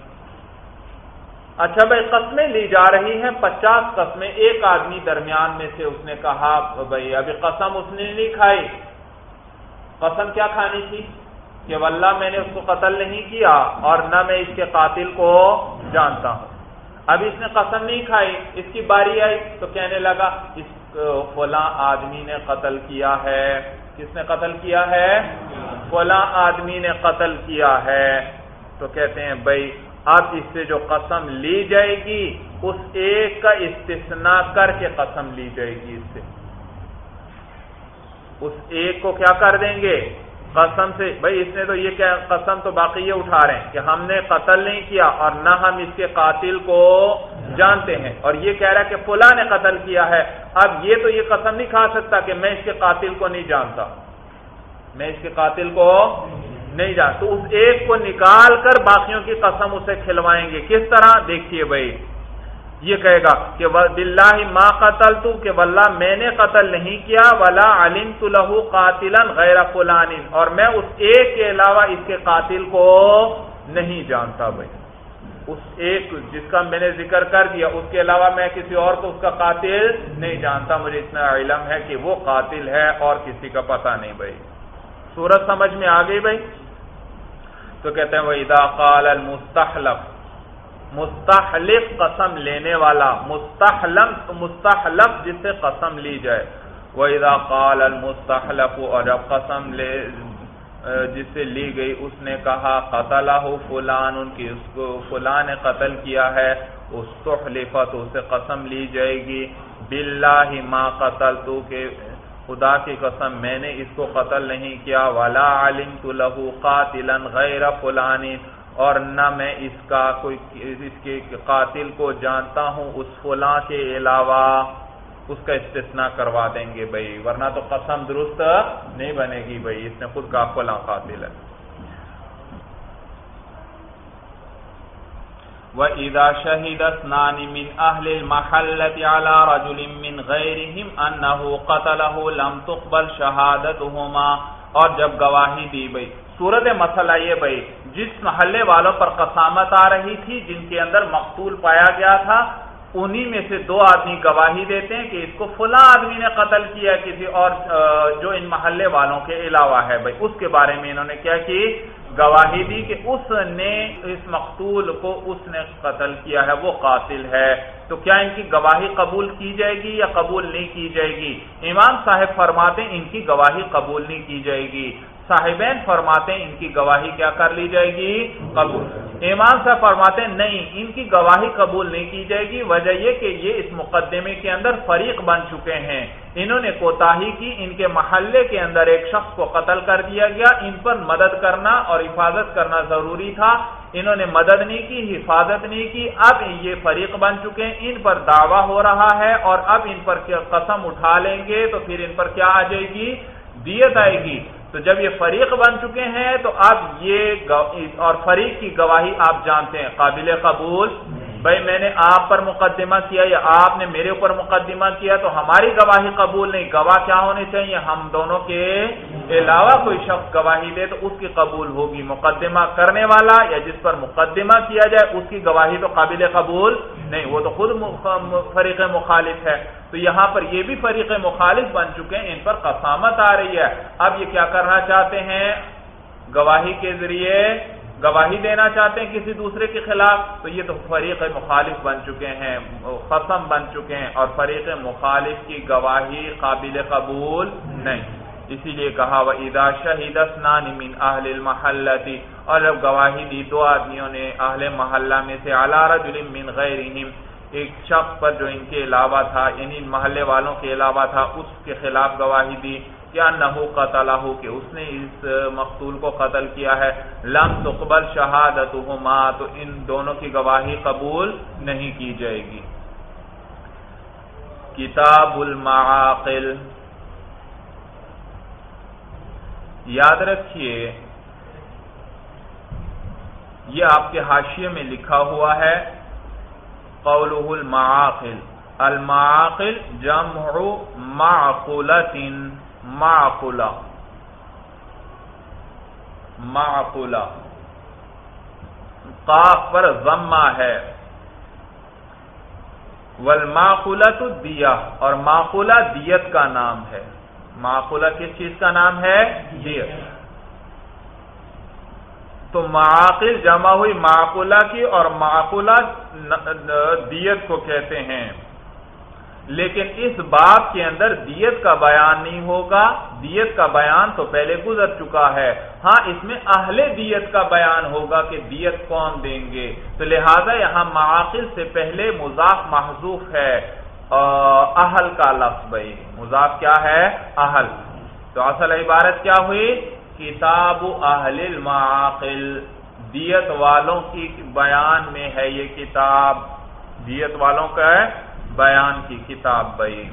اچھا بھائی قسمیں لی جا رہی ہیں، پچاس قسمیں ایک آدمی درمیان میں سے اس نے کہا، بھائی ابھی قسم اس نے نہیں کھائی۔ قسم کیا کھانی تھی؟ کہ واللہ میں نے اس کو قتل نہیں کیا اور نہ میں اس کے قاتل کو جانتا ہوں۔ اب اس نے قسم نہیں کھائی، اس کی باری آئی تو کہنے لگا، اس فلاں آدمی نے قتل کیا ہے۔ کس نے قتل کیا ہے؟ فلاں آدمی نے قتل کیا ہے۔ تو کہتے ہیں، بھائی اب اس سے جو قسم لی جائے گی، اس ایک کا استثناء کر کے قسم لی جائے گی اس سے۔ اس ایک کو کیا کر دیں گے؟ قسم سے۔ بھائی، اس نے تو یہ کیا، قسم تو باقی یہ اٹھا رہے ہیں کہ ہم نے قتل نہیں کیا اور نہ ہم اس کے قاتل کو جانتے ہیں۔ اور یہ کہہ رہا ہے کہ فلاں نے قتل کیا ہے۔ اب یہ تو یہ قسم نہیں کھا سکتا کہ میں اس کے قاتل کو نہیں جانتا۔ میں اس کے قاتل کو نہیں جانتا تو اس ایک کو نکال کر باقیوں کی قسم اسے کھلوائیں گے۔ کس طرح؟ دیکھیے بھائی، یہ کہے گا کہ بلّہ ما قتل تو کہ واللہ میں نے قتل نہیں کیا، ولا علم تو لہو قاتل غیر فلان۔ اور میں اس ایک کے علاوہ اس کے قاتل کو نہیں جانتا بھائی۔ اس ایک جس کا میں نے ذکر کر دیا، اس کے علاوہ میں کسی اور کو اس کا قاتل نہیں جانتا۔ مجھے اتنا علم ہے کہ وہ قاتل ہے اور کسی کا پتہ نہیں بھائی۔ سورج سمجھ میں آ گئی بھائی؟ تو کہتے ہیں وہ ادا قال المستحلف، مستحلف قسم لینے والا، مستحلم، مستحلف جس سے قسم لی جائے۔ وہ ادا قال المستحلف، اور جب قسم لے جس سے لی گئی، اس نے کہا قتل فلان، ان کی اس کو، فلان نے قتل کیا ہے اس تو اسے قسم لی جائے گی۔ باللہ ما قتل تو کہ خدا کی قسم میں نے اس کو قتل نہیں کیا، ولا عالم تو لہو قاتل غیر فلانی اور نہ میں اس کا کوئی، اس کے قاتل کو جانتا ہوں اس فلاں کے علاوہ۔ اس کا استثنا کروا دیں گے بھائی، ورنہ تو قسم درست نہیں بنے گی بھائی، اس نے خود کا فلاں قاتل ہے۔ وَإِذَا شَهِدَ اثْنَانِ مِنْ أَهْلِ الْمَحَلَّةِ عَلَى رَجُلٍ مِّنْ غَيْرِهِمْ أَنَّهُ قَتَلَهُ لَمْ تُقْبَلْ شَهَادَتُهُمَا اور جب گواہی دی بھئی۔ صورت مسئلہ یہ بھائی جس محلے والوں پر قسامت آ رہی تھی، جن کے اندر مقتول پایا گیا تھا، انہی میں سے دو آدمی گواہی دیتے ہیں کہ اس کو فلاں آدمی نے قتل کیا، کسی اور جو ان محلے والوں کے علاوہ ہے بھائی اس کے بارے میں انہوں نے کیا کی گواہی دی کہ اس نے اس مقتول کو اس نے قتل کیا ہے، وہ قاتل ہے۔ تو کیا ان کی گواہی قبول کی جائے گی یا قبول نہیں کی جائے گی؟ امام صاحب فرماتے ہیں ان کی گواہی قبول نہیں کی جائے گی۔ صاحبین فرماتے ہیں، ان کی گواہی کیا کر لی جائے گی؟ قبول۔ ایمان صاحب فرماتے ہیں، نہیں، ان کی گواہی قبول نہیں کی جائے گی۔ وجہ یہ کہ یہ اس مقدمے کے اندر فریق بن چکے ہیں۔ انہوں نے کوتاہی کی، ان کے محلے کے اندر ایک شخص کو قتل کر دیا گیا۔ ان پر مدد کرنا اور حفاظت کرنا ضروری تھا۔ انہوں نے مدد نہیں کی، حفاظت نہیں کی۔ اب یہ فریق بن چکے ہیں، ان پر دعویٰ ہو رہا ہے اور اب ان پر قسم اٹھا لیں گے تو پھر ان پر کیا آ جائے گی؟ دیت آئے گی تو جب یہ فریق بن چکے ہیں تو اب یہ اور فریق کی گواہی آپ جانتے ہیں، قابل قبول بھائی میں نے آپ پر مقدمہ کیا یا آپ نے میرے اوپر مقدمہ کیا تو ہماری گواہی قبول نہیں۔ گواہ کیا ہونے چاہیے؟ ہم دونوں کے علاوہ کوئی شخص گواہی دے تو اس کی قبول ہوگی۔ مقدمہ کرنے والا یا جس پر مقدمہ کیا جائے، اس کی گواہی تو قابل قبول نہیں۔ وہ تو خود فریق مخالف ہے۔ تو یہاں پر یہ بھی فریق مخالف بن چکے ہیں۔ ان پر قسامت آ رہی ہے۔ اب یہ کیا کرنا چاہتے ہیں؟ گواہی کے ذریعے گواہی دینا چاہتے ہیں کسی دوسرے کے خلاف، تو یہ تو فریق مخالف بن چکے ہیں قسم بن چکے ہیں، اور فریق مخالف کی گواہی قابل قبول نہیں۔ اسی لیے کہا وہ ادا شہید من اہل المحلتی اور جب گواہی دی، دو آدمیوں نے اہل محلہ میں سے رجل من غیرہم ایک شخص پر جو ان کے علاوہ تھا یعنی محلے والوں کے علاوہ تھا، اس کے خلاف گواہی دی۔ کیا نہ ہو قتل ہو کہ اس نے اس مقتول کو قتل کیا ہے۔ لم تقبل شہادت تو ان دونوں کی گواہی قبول نہیں کی جائے گی۔ کتاب المعاقل یاد رکھیے، یہ آپ کے حاشیے میں لکھا ہوا ہے۔ قوله المعاقل المعاقل جمع معقولت معقولہ معقولہ قاف پر ضمہ ہے. والمعقولہ تو دیا اور معقولہ دیت کا نام ہے. معقولہ کس چیز کا نام ہے؟ دیت. تو معاقل جمع ہوئی معقولہ کی اور معقولہ دیت کو کہتے ہیں. لیکن اس باب کے اندر دیت کا بیان نہیں ہوگا۔ دیت کا بیان تو پہلے گزر چکا ہے۔ ہاں اس میں اہل دیت کا بیان ہوگا کہ دیت کون دیں گے۔ تو لہذا یہاں معاقل سے پہلے مضاف محضوف ہے۔ اہل کا لفظ بھائی۔ مضاف کیا ہے؟ اہل۔ تو اصل عبارت کیا ہوئی؟ کتاب اہل المعاقل۔ دیت والوں کی بیان میں ہے یہ کتاب۔ دیت والوں کا ہے بیان کی کتاب بئی۔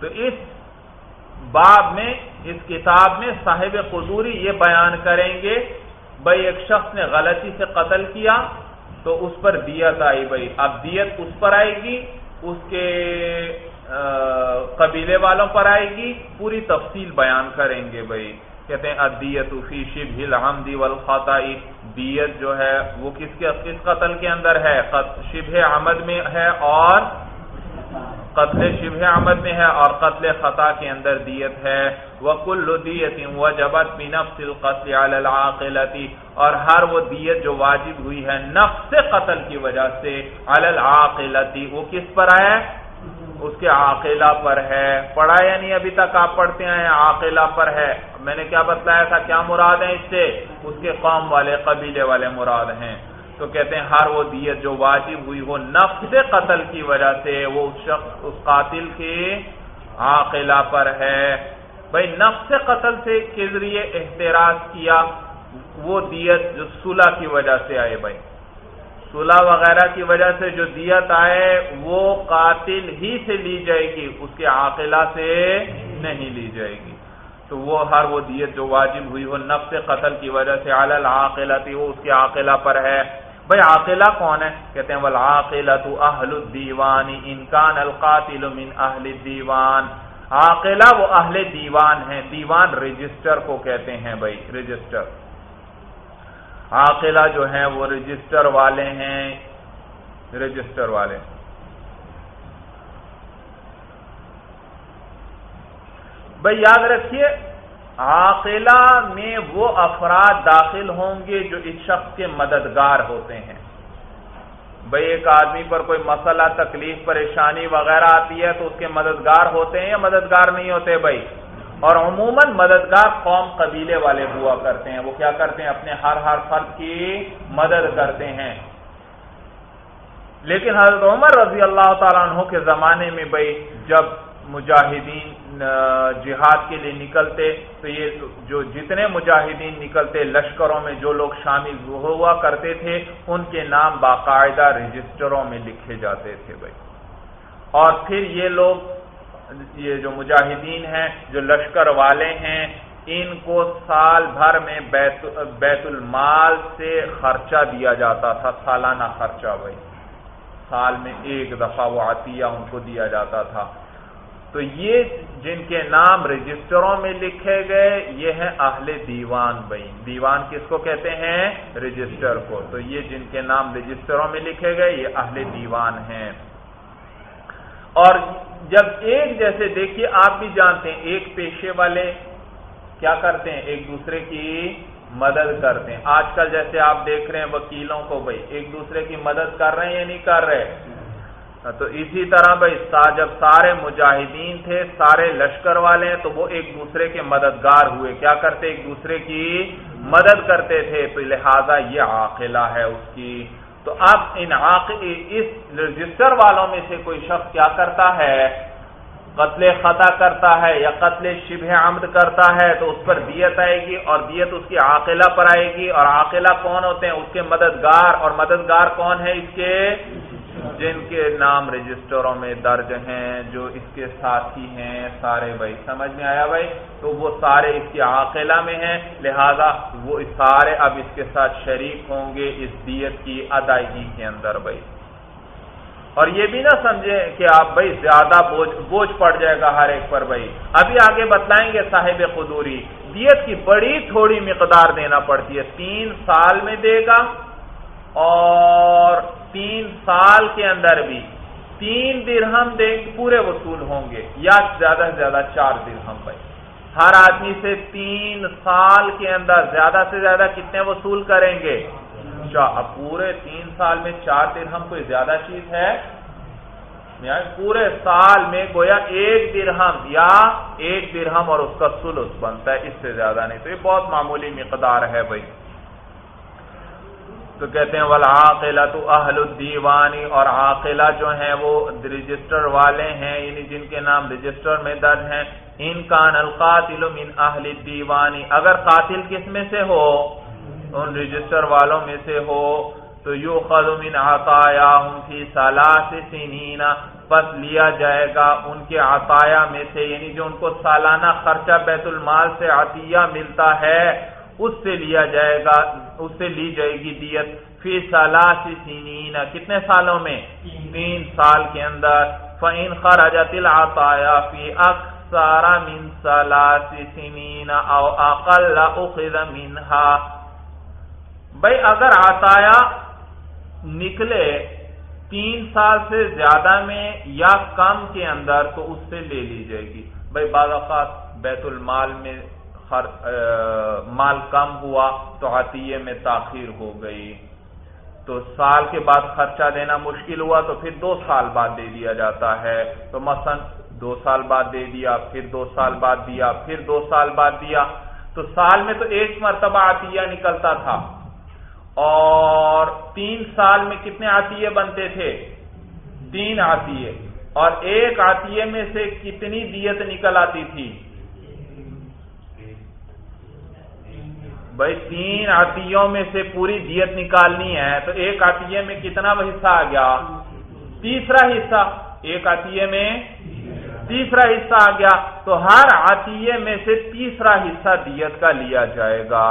تو اس باب میں، اس کتاب میں صاحب قدوری یہ بیان کریں گے بھائی ایک شخص نے غلطی سے قتل کیا تو اس پر دیت آئی۔ بھائی اب دیت اس پر آئے گی، اس کے قبیلے والوں پر آئے گی، پوری تفصیل بیان کریں گے۔ بھائی کہتے ہیں ادیت فی شبہ الحمدی والخطائی دیت جو ہے وہ کس کے کس قتل کے اندر ہے؟ شبہ عمد میں ہے اور قتل شبہ عمد میں ہے اور قتل خطا کے اندر دیت ہے. وَكُلُّ دِيَةٍ وَجَبَتْ بِنَفْسِ الْقَتْلِ عَلَى الْعَاقِلَةِ اور ہر وہ دیت جو واجب ہوئی ہے نفس قتل کی وجہ سے عَلَى الْعَاقِلَةِ وہ کس پر ہے؟ اس کے عاقلہ پر ہے۔ پڑھا یا نہیں ابھی تک آپ پڑھتے ہیں؟ عاقلہ پر ہے۔ میں نے کیا بتلایا تھا؟ کیا مراد ہے اس سے؟ اس کے قوم والے، قبیلے والے مراد ہیں۔ تو کہتے ہیں ہر وہ دیت جو واجب ہوئی وہ نفس قتل کی وجہ سے، وہ اس شخص، اس قاتل کے عاقلہ پر ہے۔ بھائی، نفس قتل سے کے ذریعے احتراج کیا؟ وہ دیت جو صلح کی وجہ سے آئے بھائی۔ صلح وغیرہ کی وجہ سے جو دیت آئے وہ قاتل ہی سے لی جائے گی، اس کے عاقلہ سے نہیں لی جائے گی۔ تو وہ ہر وہ دیت جو واجب ہوئی وہ نفس قتل کی وجہ سے عالل عاقلہ تھی وہ اس کے عاقلہ پر ہے۔ بھائی عاقلہ کون ہے؟ کہتے ہیں اہل الدیوان انکان القاتل من اہل الدیوان۔ عاقلہ وہ اہل دیوان ہیں، دیوان رجسٹر کو کہتے ہیں بھائی، رجسٹر۔ عاقلہ جو ہیں وہ رجسٹر والے ہیں، رجسٹر والے۔ بھائی یاد رکھیے، عاقلہ میں وہ افراد داخل ہوں گے جو اس شخص کے مددگار ہوتے ہیں۔ بھائی ایک آدمی پر کوئی مسئلہ، تکلیف، پریشانی وغیرہ آتی ہے تو اس کے مددگار ہوتے ہیں یا مددگار نہیں ہوتے؟ بھائی اور عموماً مددگار قوم قبیلے والے ہوا کرتے ہیں۔ وہ کیا کرتے ہیں؟ اپنے ہر ہر فرد کی مدد کرتے ہیں۔ لیکن حضرت عمر رضی اللہ تعالیٰ عنہ کے زمانے میں بھائی جب مجاہدین جہاد کے لیے نکلتے، تو یہ جو جتنے مجاہدین نکلتے، لشکروں میں جو لوگ شامل ہوا کرتے تھے، ان کے نام باقاعدہ رجسٹروں میں لکھے جاتے تھے بھائی۔ اور پھر یہ لوگ یہ جو مجاہدین ہیں، جو لشکر والے ہیں، ان کو سال بھر میں بیت بیت المال سے خرچہ دیا جاتا تھا، سالانہ خرچہ بھائی۔ سال میں ایک دفعہ وہ عطیہ ان کو دیا جاتا تھا۔ تو یہ جن کے نام رجسٹروں میں لکھے گئے، یہ ہیں اہل دیوان بھائی۔ دیوان کس کو کہتے ہیں؟ رجسٹر کو۔ تو یہ جن کے نام رجسٹروں میں لکھے گئے، یہ اہل دیوان ہیں۔ اور جب ایک جیسے دیکھیے آپ بھی جانتے ہیں، ایک پیشے والے کیا کرتے ہیں؟ ایک دوسرے کی مدد کرتے ہیں۔ آج کل جیسے آپ دیکھ رہے ہیں وکیلوں کو بھائی، ایک دوسرے کی مدد کر رہے ہیں یا نہیں کر رہے؟ ہاں، تو اسی طرح بھائی جب سارے مجاہدین تھے، سارے لشکر والے ہیں، تو وہ ایک دوسرے کے مددگار ہوئے۔ کیا کرتے؟ ایک دوسرے کی مدد کرتے تھے۔ تو لہذا یہ عاقلہ ہے اس کی۔ تو اب ان اس رجسٹر والوں میں سے کوئی شخص کیا کرتا ہے؟ قتل خطا کرتا ہے یا قتل شبہ عمد کرتا ہے تو اس پر دیت آئے گی اور دیت اس کی عاقلہ پر آئے گی اور عاقلہ کون ہوتے ہیں؟ اس کے مددگار اور مددگار کون ہے اس کے؟ جن کے نام رجسٹروں میں درج ہیں، جو اس کے ساتھی ہیں، سارے بھائی سمجھ میں آیا بھائی؟ تو وہ سارے اس کی عاقلہ میں ہیں، لہذا وہ سارے اب اس کے ساتھ شریک ہوں گے اس دیت کی ادائیگی کے اندر بھائی۔ اور یہ بھی نہ سمجھے کہ آپ بھائی زیادہ بوجھ بوجھ پڑ جائے گا ہر ایک پر بھائی۔ ابھی آگے بتلائیں گے صاحب قدوری۔ دیت کی بڑی تھوڑی مقدار دینا پڑتی ہے، تین سال میں دے گا۔ اور تین سال کے اندر بھی تین درہم دے پورے وصول ہوں گے یا زیادہ سے زیادہ چار درہم بھائی۔ ہر آدمی سے تین سال کے اندر زیادہ سے زیادہ کتنے وصول کریں گے؟ پورے تین سال میں چار درہم کوئی زیادہ چیز ہے؟ یعنی پورے سال میں گویا ایک درہم یا ایک درہم اور اس کا سلس بنتا ہے، اس سے زیادہ نہیں۔ تو یہ بہت معمولی مقدار ہے بھائی۔ تو کہتے ہیں ولاقلا تو اہل الدیوانی، اور عاقلہ جو ہیں وہ رجسٹر والے ہیں یعنی جن کے نام رجسٹر میں درج ہیں، ان کا القاتل من اہل دیوانی اگر قاتل کس میں سے ہو؟ ان رجسٹر والوں میں سے ہو۔ تو یو من عطایا فی سلاس سنین، پس لیا جائے گا ان کے عطایا میں سے یعنی جو ان کو سالانہ خرچہ بیت المال سے عطیہ ملتا ہے اس سے لیا جائے گا، اس سے لی جائے گی دیت فی سالاسی سنین۔ کتنے سالوں میں؟ تین سال کے اندر۔ فین خرجت العطایا فی اکثر من سالاسی سنین او اقل اخذ منها۔ بھئی اگر عطایا نکلے تین سال سے زیادہ میں یا کم کے اندر تو اس سے لے لی جائے گی۔ بھئی بعض اوقات بیت المال میں مال کم ہوا تو عطیے میں تاخیر ہو گئی۔ تو سال کے بعد خرچہ دینا مشکل ہوا تو پھر دو سال بعد دے دیا جاتا ہے۔ تو مثلا دو سال بعد دے دیا، پھر دو سال بعد دیا، پھر دو سال بعد دیا۔ تو سال میں تو ایک مرتبہ عطیہ نکلتا تھا۔ اور تین سال میں کتنے عطیے بنتے تھے؟ تین عطیے۔ اور ایک عطیے میں سے کتنی دیت نکل آتی تھی؟ بھائی، تین آتیوں میں سے پوری دیت نکالنی ہے، تو ایک آتیے میں کتنا حصہ آ گیا؟ تیسرا حصہ، ایک آتیے میں تیسرا حصہ آ گیا، تو ہر آتیے میں سے تیسرا حصہ دیت کا لیا جائے گا۔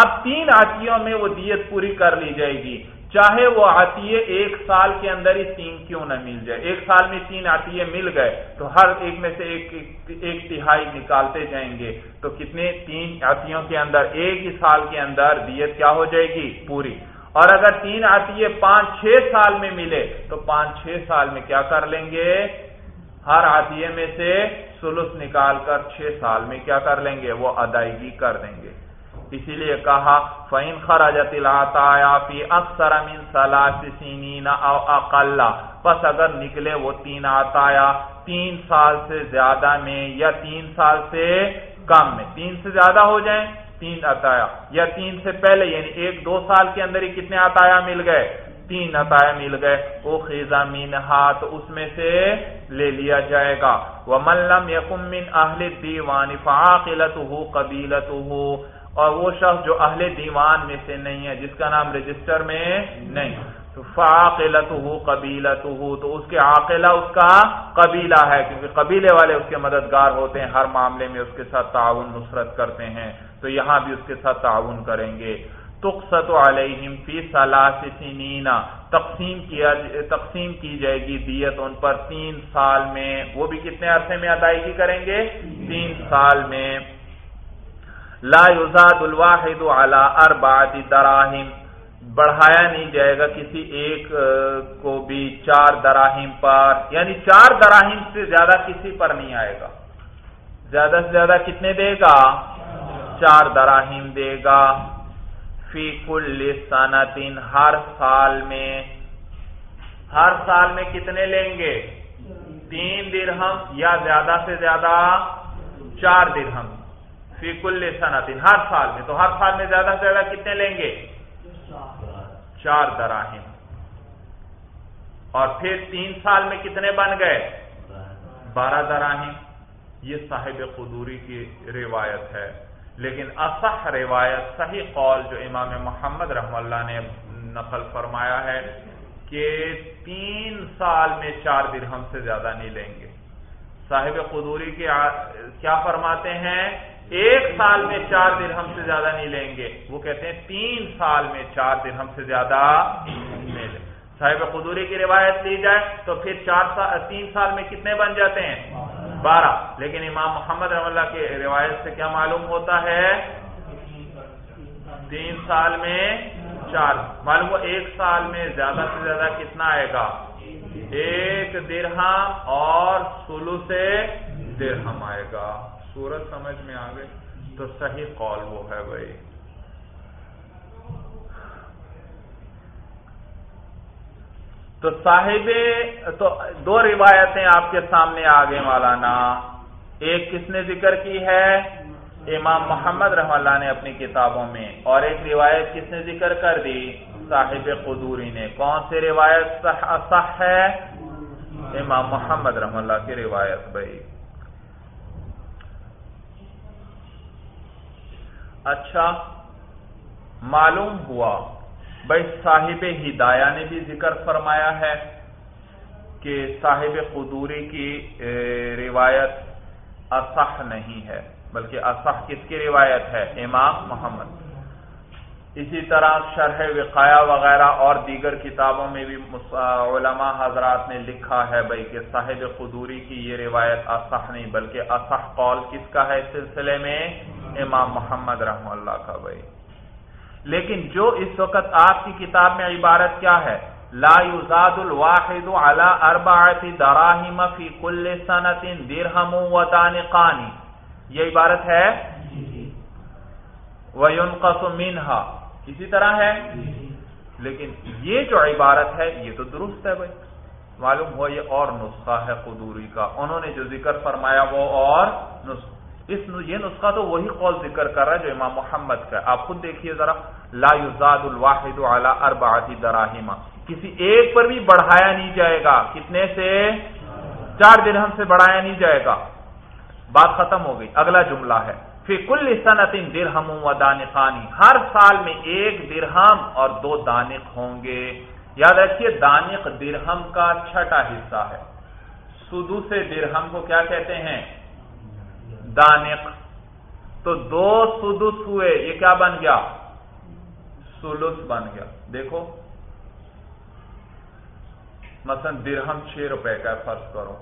اب تین آتیوں میں وہ دیت پوری کر لی جائے گی۔ چاہے وہ عطیے ایک سال کے اندر ہی تین کیوں نہ مل جائے؟ ایک سال میں تین عطیے مل گئے، تو ہر ایک میں سے ایک ایک تہائی نکالتے جائیں گے۔ تو کتنے تین عطیوں کے اندر، ایک ہی سال کے اندر دیت کیا ہو جائے گی؟ پوری۔ اور اگر تین عطیے پانچ، چھ سال میں ملے، تو پانچ، چھ سال میں کیا کر لیں گے؟ ہر عطیے میں سے سلس نکال کر چھ سال میں کیا کر لیں گے؟ وہ ادائیگی کر دیں گے۔ اسی لیے کہا فعین خراجت فی اکثر او اقل پس اگر نکلے وہ تین آتایا تین سال سے زیادہ میں یا تین سال سے کم میں۔ تین سے زیادہ ہو جائیں، تین عطایا۔ یا تین سے پہلے یعنی ایک دو سال کے اندر ہی کتنے عطایا مل گئے؟ تین عطایا مل گئے۔ وہ خیزہ مین ہاتھ اس میں سے لے لیا جائے گا۔ وہ ملم یقم من اہل دیوان فاقلت ہو قبیلت ہو اور وہ شخص جو اہل دیوان میں سے نہیں ہے، جس کا نام رجسٹر میں نہیں۔ تو فاقلت ہو قبیلت ہو تو اس کے عاقلہ اس کا قبیلہ ہے، کیونکہ قبیلے والے اس کے مددگار ہوتے ہیں، ہر معاملے میں اس کے ساتھ تعاون، نصرت کرتے ہیں۔ تو یہاں بھی اس کے ساتھ تعاون کریں گے۔ تخصت علیہم فی سلاس سنینا تقسیم کیا تقسیم کی جائے گی دیت ان پر تین سال میں۔ وہ بھی کتنے عرصے میں ادائیگی کریں گے؟ تین سال میں۔ لا یزاد الواحد على اربعۃ دراہم۔ بڑھایا نہیں جائے گا کسی ایک کو بھی چار دراہم پر۔ یعنی چار دراہم سے زیادہ کسی پر نہیں آئے گا۔ زیادہ سے زیادہ کتنے دے گا؟ چار دراہم دے گا۔ فی کل سنتین ہر سال میں۔ ہر سال میں کتنے لیں گے؟ تین درہم یا زیادہ سے زیادہ چار درہم۔ فی کل سنتین، ہر سال میں۔ تو ہر سال میں زیادہ سے زیادہ کتنے لیں گے؟ چار دراہم۔ اور پھر تین سال میں کتنے بن گئے؟ بارہ دراہم۔ یہ صاحب قدوری کی روایت ہے۔ لیکن اصح روایت، صحیح قول جو امام محمد رحم اللہ نے نقل فرمایا ہے کہ تین سال میں چار درہم سے زیادہ نہیں لیں گے۔ صاحب قدوری کے کیا فرماتے ہیں؟ ایک سال میں چار درہم سے زیادہ نہیں لیں گے۔ وہ کہتے ہیں تین سال میں چار درہم سے زیادہ نہیں لیں صاحب قدوری کی روایت لی جائے تو پھر چار سال تین سال میں کتنے بن جاتے ہیں؟ بارہ۔ لیکن امام محمد رحم اللہ کی روایت سے کیا معلوم ہوتا ہے؟ تین سال میں چار۔ معلوم ہوا ایک سال میں زیادہ سے زیادہ کتنا آئے گا؟ ایک درہم اور سلو سے درہم آئے گا۔ سورج سمجھ میں آ گئی تو صحیح قول وہ ہے بھائی۔ تو صاحب، تو دو روایتیں آپ کے سامنے آ گئے مولانا۔ ایک کس نے ذکر کی ہے؟ امام محمد رحم اللہ نے اپنی کتابوں میں۔ اور ایک روایت کس نے ذکر کر دی؟ صاحب قدوری نے۔ کون سی روایت صح ہے؟ امام محمد رحم اللہ کی روایت بھائی۔ اچھا معلوم ہوا۔ بھائی، صاحب ہدایہ نے بھی ذکر فرمایا ہے کہ صاحب قدوری کی روایت اصح نہیں ہے، بلکہ اصح کس کی روایت ہے؟ امام محمد۔ اسی طرح شرح وقایا وغیرہ اور دیگر کتابوں میں بھی علماء حضرات نے لکھا ہے بھائی کہ صاحب قدوری کی یہ روایت اصح نہیں، بلکہ اصح قول کس کا ہے اس سلسلے میں؟ امام محمد رحم اللہ کا بھائی لیکن جو اس وقت آپ کی کتاب میں عبارت کیا ہے لا يزاد الواحد على اربعه دراهم في كل سنه درهم ودانقان یہ عبارت ہے؟ وينقص منها۔ اسی طرح ہے؟ لیکن یہ جو عبارت ہے یہ تو درست ہے بھائی۔ معلوم ہوا یہ اور نسخہ ہے قدوری کا۔ انہوں نے جو ذکر فرمایا وہ اور نسخہ۔ اس یہ نسخہ تو وہی قول ذکر کر رہا ہے جو امام محمد کا آپ خود دیکھیے ذرا۔ لا يزاد الواحد على اربعه دراہم۔ کسی ایک پر بھی بڑھایا نہیں جائے گا۔ کتنے سے؟ چار درہم سے بڑھایا نہیں جائے گا۔ بات ختم ہو گئی۔ اگلا جملہ ہے۔ پھر کل صنعت درہم و دانقانی ہر سال میں ایک درہم اور دو دانق ہوں گے۔ یاد رکھیے، دانق درہم کا چھٹا حصہ ہے۔ سدو سے درہم کو کیا کہتے ہیں؟ دانق۔ تو دو سدس ہوئے، یہ کیا بن گیا؟ سلس بن گیا۔ دیکھو۔ مثلا درہم چھ روپے کا فرض کرو۔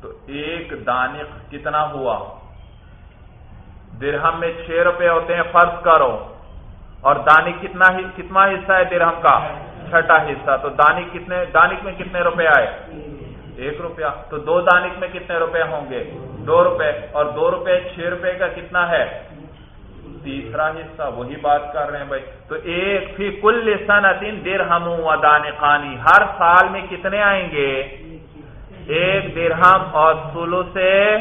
تو ایک دانق کتنا ہوا؟ درہم میں چھ روپے ہوتے ہیں، فرض کرو۔ اور دانک کتنا کتنا حصہ ہے درہم کا؟ چھٹا حصہ۔ تو دانک کتنے دانک میں کتنے روپے آئے؟ ایک روپیہ۔ تو دو دانک میں کتنے روپے ہوں گے؟ دو روپے اور دو روپے چھ روپے کا کتنا ہے؟ تیسرا حصہ، وہی بات کر رہے ہیں بھائی۔ تو ایک فی کل سنتین درہم و دانقانی۔ ہر سال میں کتنے آئیں گے؟ ایک درہم اور سولو سے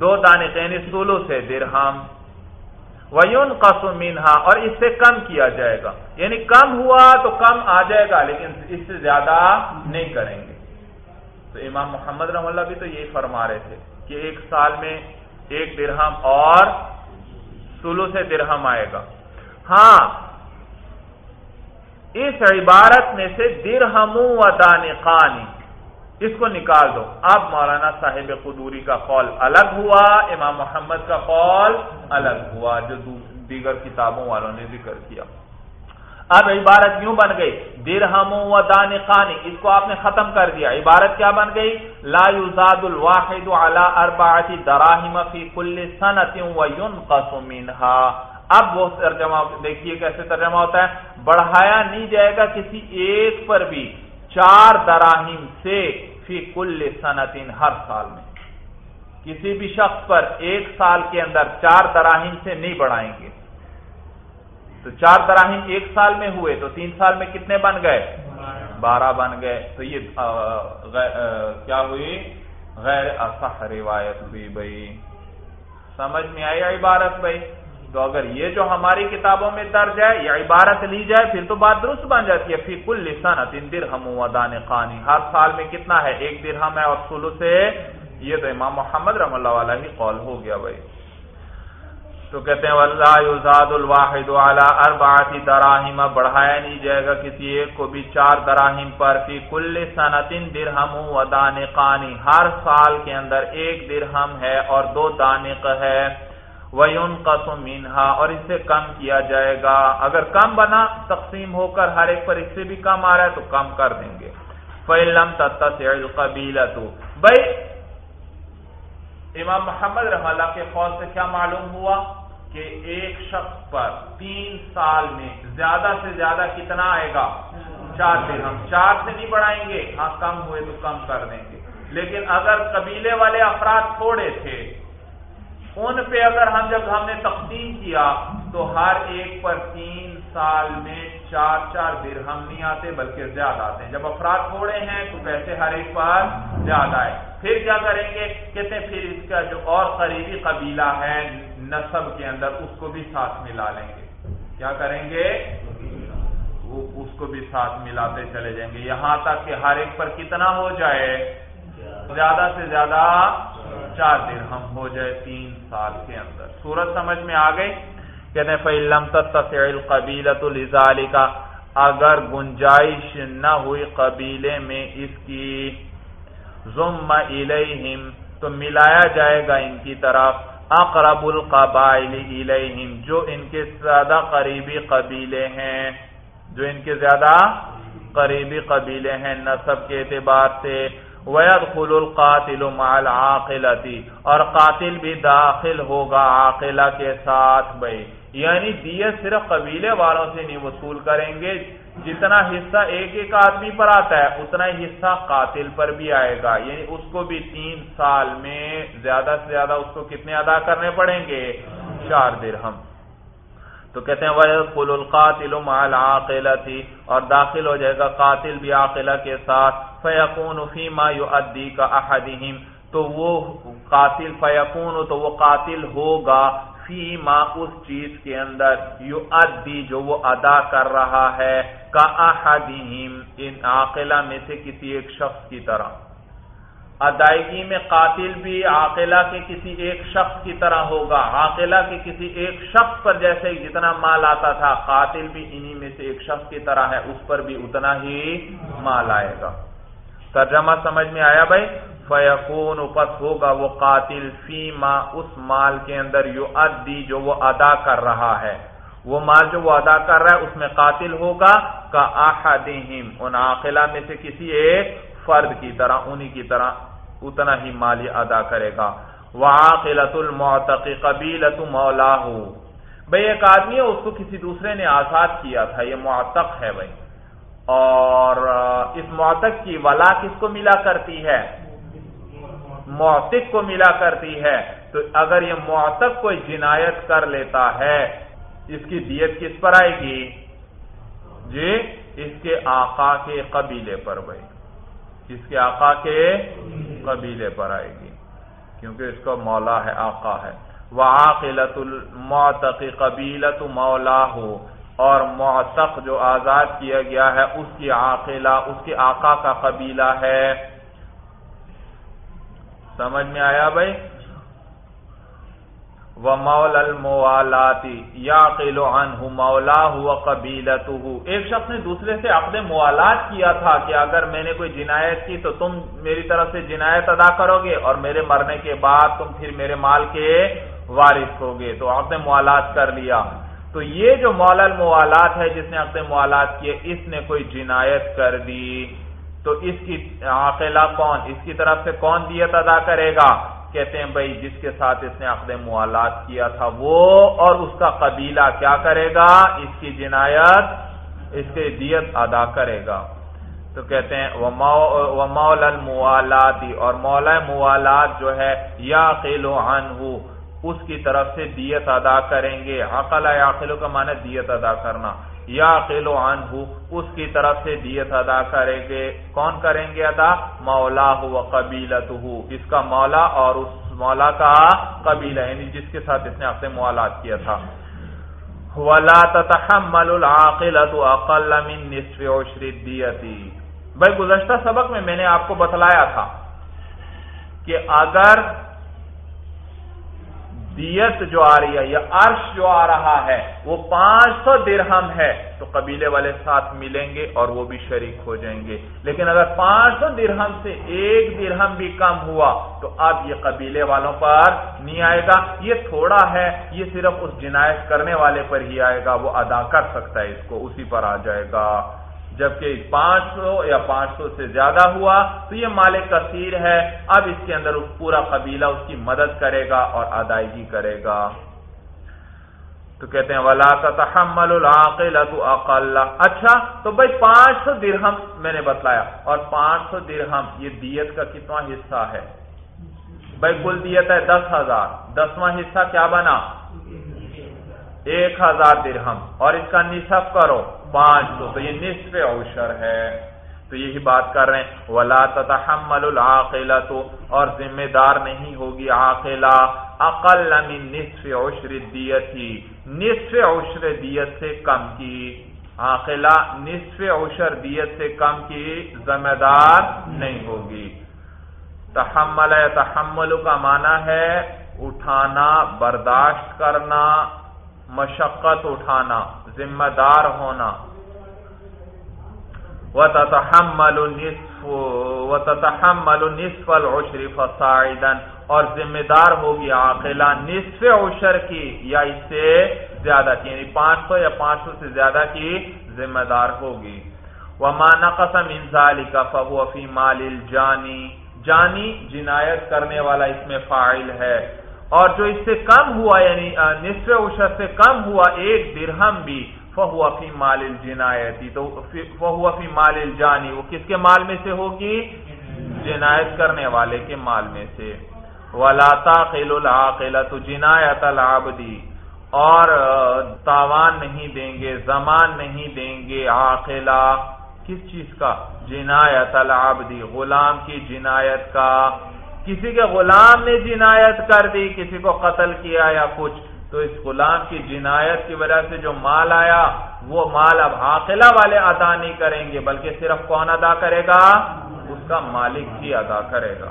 دو دانقین سولو سے درہم۔ ویون قسم مینہا اور اس سے کم کیا جائے گا۔ یعنی کم ہوا تو کم آ جائے گا، لیکن اس سے زیادہ نہیں کریں گے۔ تو امام محمد رحم اللہ بھی تو یہی فرما رہے تھے۔ کہ ایک سال میں ایک درہم اور سلو سے درہم آئے گا۔ ہاں اس عبارت میں سے درہم و دانقانی اس کو نکال دو۔ اب مولانا صاحب قدوری کا قول الگ ہوا، امام محمد کا قول الگ ہوا، جو دیگر کتابوں والوں نے ذکر کیا۔ اب عبارت یوں بن گئی درہم و دانقانی، اس کو آپ نے ختم کر دیا۔ عبارت کیا بن گئی؟ لا يزاد الواحد على اربعه دراهم في كل سنه وينقص منها اب وہ ترجمہ، دیکھیے کیسے ترجمہ ہوتا ہے۔ بڑھایا نہیں جائے گا کسی ایک پر بھی، چار دراہیم سے فی کل سنتین ہر سال میں۔ کسی بھی شخص پر ایک سال کے اندر چار دراہیم سے نہیں بڑھائیں گے۔ تو چار دراہیم ایک سال میں ہوئے، تو تین سال میں کتنے بن گئے؟ بارہ بن گئے۔ تو یہ کیا ہوئی؟ غیر اصح روایت ہوئی بھائی۔ سمجھ میں آئی عبارت بھائی؟ تو اگر یہ جو ہماری کتابوں میں درج ہے یا عبارت لی جائے، پھر تو بات درست بن جاتی ہے۔ فی کل لسان تین درہم و دان خانی ہر سال میں کتنا ہے؟ ایک درہم ہے اور سلو سے یہ تو امام محمد رحم اللہ والا ہی قول ہو گیا بھائی۔ تو کہتے ہیں، واللہ یزاد الواحد علی اربعۃ دراہم. بڑھایا نہیں جائے گا کسی ایک کو بھی چار دراہم پر، فی کل سنتین درہم و دانقانی ہر سال کے اندر ایک درہم ہے اور دو دانق ہے۔ ویون قسم مینہا اور اس سے کم کیا جائے گا۔ اگر کم بنا تقسیم ہو کر ہر ایک پر اس سے بھی کم آ رہا ہے تو کم کر دیں گے۔ فعلم قبیلا تو بھائی، امام محمد رحم اللہ کے فوج سے کیا معلوم ہوا؟ کہ ایک شخص پر تین سال میں زیادہ سے زیادہ کتنا آئے گا؟ چار دن ہم چار سے نہیں بڑھائیں گے ہاں کم ہوئے تو کم کر دیں گے۔ لیکن اگر قبیلے والے افراد تھوڑے تھے، ان پہ اگر ہم، جب ہم نے تقسیم کیا، تو ہر ایک پر تین سال میں چار چار درہم نہیں آتے، بلکہ زیادہ آتے۔ ہیں جب افراد تھوڑے ہیں، تو پیسے ہر ایک پر زیادہ آئے۔ پھر کیا کریں گے؟ کہتے ہیں، پھر اس کا جو اور قریبی قبیلہ ہے نصب کے اندر اس کو بھی ساتھ ملا لیں گے۔ کیا کریں گے؟ اس کو بھی ساتھ ملاتے چلے جائیں گے۔ یہاں تک کہ ہر ایک پر کتنا ہو جائے؟ زیادہ سے زیادہ چار دن ہم ہو جائے تین سال کے اندر۔ سورج سمجھ میں آ گئی کہتے فعلم کا اگر گنجائش نہ ہوئی قبیلے میں اس کی ضم الیہم تو ملایا جائے گا ان کی طرف۔ اقرب القبائل الیہم، جو ان کے زیادہ قریبی قبیلے ہیں۔ جو ان کے زیادہ قریبی قبیلے ہیں نصب کے اعتبار سے۔ وَيَدْخُلُ الْقَاتِلُ مَعَ الْعَاقِلَةِ، اور قاتل بھی داخل ہوگا عاقلہ کے ساتھ۔ بھائی یعنی دیت صرف قبیلے والوں سے نہیں، وصول کریں گے۔ جتنا حصہ ایک ایک آدمی پر آتا ہے، اتنا ہی حصہ قاتل پر بھی آئے گا۔ یعنی اس کو بھی تین سال میں زیادہ سے زیادہ اس کو کتنے ادا کرنے پڑیں گے؟ چار درہم۔ تو کہتے ہیں وہ القاتل مال عاقلتی اور داخل ہو جائے گا قاتل بھی عاقلہ کے ساتھ۔ فیقون فیما ادی کا احدہم تو وہ قاتل فیقون تو وہ قاتل ہوگا فیما اس چیز کے اندر یو ادی جو وہ ادا کر رہا ہے کا احدہم، ان عاقلہ میں سے کسی ایک شخص کی طرح۔ ادائیگی میں قاتل بھی عاقلہ کے کسی ایک شخص کی طرح ہوگا، عاقلہ کے کسی ایک شخص پر جیسے جتنا مال آتا تھا، قاتل بھی انہی میں سے ایک شخص کی طرح ہے، اس پر بھی اتنا ہی مال آئے گا۔ ترجمہ سمجھ میں آیا بھائی؟ فیقون اپت ہوگا وہ قاتل فی اس مال کے اندر یو ادی جو وہ ادا کر رہا ہے۔ وہ مال جو وہ ادا کر رہا ہے، اس میں قاتل ہوگا کا احدہم ان عاقلہ میں سے کسی ایک فرد کی طرح، انہی کی طرح اتنا ہی مالی ادا کرے گا۔ وعاقلت المعتق قبیلت مولاہ۔ بھئی ایک آدمی ہے، اس کو کسی دوسرے نے آزاد کیا تھا، یہ معتق ہے بھائی اور اس معتق کی ولا کس کو ملا کرتی ہے؟ معتق کو ملا کرتی ہے، تو اگر یہ معتق کوئی جنایت کر لیتا ہے، اس کی دیت کس پر آئے گی؟ جی اس کے آقا کے قبیلے پر بھائی۔ اس کے آقا کے قبیلے پر آئے گی، کیونکہ اس کا مولا ہے، آقا ہے۔ وہ عقلت المعتق قبیلت مولا ہو اور معتق جو آزاد کیا گیا ہے، اس کی عاقلہ، اس کے آقا کا قبیلہ ہے۔ سمجھ میں آیا بھائی؟ وہ مول الموالاتی یا قلو ان مولا ہوا قبیلت ایک شخص نے دوسرے سے اپنے موالات کیا تھا کہ اگر میں نے کوئی جنایت کی تو تم میری طرف سے جنایت ادا کرو گے اور میرے مرنے کے بعد تم پھر میرے مال کے وارث ہوگے تو آپ نے موالات کر لیا۔ تو یہ جو مولا الموالات ہے جس نے اپنے موالات کیے، اس نے کوئی جنایت کر دی۔ تو اس کی عاقلہ کون؟ اس کی طرف سے کون دیت ادا کرے گا؟ کہتے ہیں بھائی جس کے ساتھ اس نے عقد موالات کیا تھا وہ اور اس کا قبیلہ کیا کرے گا؟ اس کی جنایت، اس کے دیت ادا کرے گا۔ تو کہتے ہیں وہ مول الموالاتی اور مولا موالات جو ہے یا قیل و اس کی طرف سے دیت ادا کریں گے۔ عقل عقلوں کا معنی دیت ادا کرنا۔ یا قلو عنہ، اس کی طرف سے دیت ادا کریں گے۔ کون کریں گے ادا؟ مولا ہو قبیلت اس کا مولا اور اس مولا کا قبیلہ یعنی جس کے ساتھ اس نے اپنے موالات کیا تھا۔ ولا تتحمل العاقلت اقل من نصف عشر دیتی بھائی، گزشتہ سبق میں میں نے آپ کو بتلایا تھا کہ اگر دیت جو آ رہی ہے یا عرش جو آ رہا ہے، وہ پانچ سو درہم ہے، تو قبیلے والے ساتھ ملیں گے اور وہ بھی شریک ہو جائیں گے۔ لیکن اگر پانچ سو درہم سے ایک درہم بھی کم ہوا، تو اب یہ قبیلے والوں پر نہیں آئے گا۔ یہ تھوڑا ہے، یہ صرف اس جنایت کرنے والے پر ہی آئے گا، وہ ادا کر سکتا ہے، اس کو اسی پر آ جائے گا۔ جبکہ پانچ سو یا پانچ سو سے زیادہ ہوا، تو یہ مالک کثیر ہے۔ اب اس کے اندر پورا قبیلہ اس کی مدد کرے گا اور ادائیگی کرے گا۔ تو کہتے ہیں، ولا تحمل العقل اقل اچھا تو بھائی پانچ سو درہم میں نے بتلایا، اور پانچ سو درہم، یہ دیت کا کتنا حصہ ہے؟ بھائی کل دیت ہے دس ہزار۔ دسواں حصہ کیا بنا؟ ایک ہزار درہم اور اس کا نصف کرو، پانچ سو۔ تو یہ نصف اوشر ہے۔ تو یہی بات کر رہے ہیں۔ ولا تتحمل العاقلہ تو اور ذمہ دار نہیں ہوگی عاقلہ۔ اقل من نصف عشر دیت ہی نصف عشر دیت سے کم کی۔ عاقلہ نصف عشر دیت سے کم کی ذمہ دار نہیں ہوگی۔ تحمل تحمل کا معنی ہے اٹھانا، برداشت کرنا۔ مشقت اٹھانا، ذمہ دار ہونا۔ و تحمل نصف و نصف العشر فصاعدا۔ اور ذمہ دار ہوگی عاقلہ نصف عشر کی، یا اس سے زیادہ کی یعنی پانچ سو یا پانچ سو سے زیادہ کی ذمہ دار ہوگی۔ وما نقص من ذلك فهو في مال الجانی جانی، جنایت کرنے والا اس میں فاعل ہے۔ اور جو اس سے کم ہوا یعنی نصف اشر سے کم ہوا ایک درہم بھی فہو فی مال الجنایتی، تو فہو فی مال الجانی، وہ کس کے مال میں سے ہوگی؟ جنایت کرنے والے کے مال میں سے۔ ولا تاقل العاقلہ تو جنایت العبدی اور تاوان نہیں دیں گے، زمان نہیں دیں گے عاقلہ۔ کس چیز کا؟ جنایت العبدی غلام کی جنایت کا۔ کسی کے غلام نے جنایت کر دی، کسی کو قتل کیا یا کچھ، تو اس غلام کی جنایت کی وجہ سے جو مال آیا، وہ مال اب حاقلہ والے ادا نہیں کریں گے، بلکہ صرف کون ادا کرے گا؟ اس کا مالک ہی ادا کرے گا۔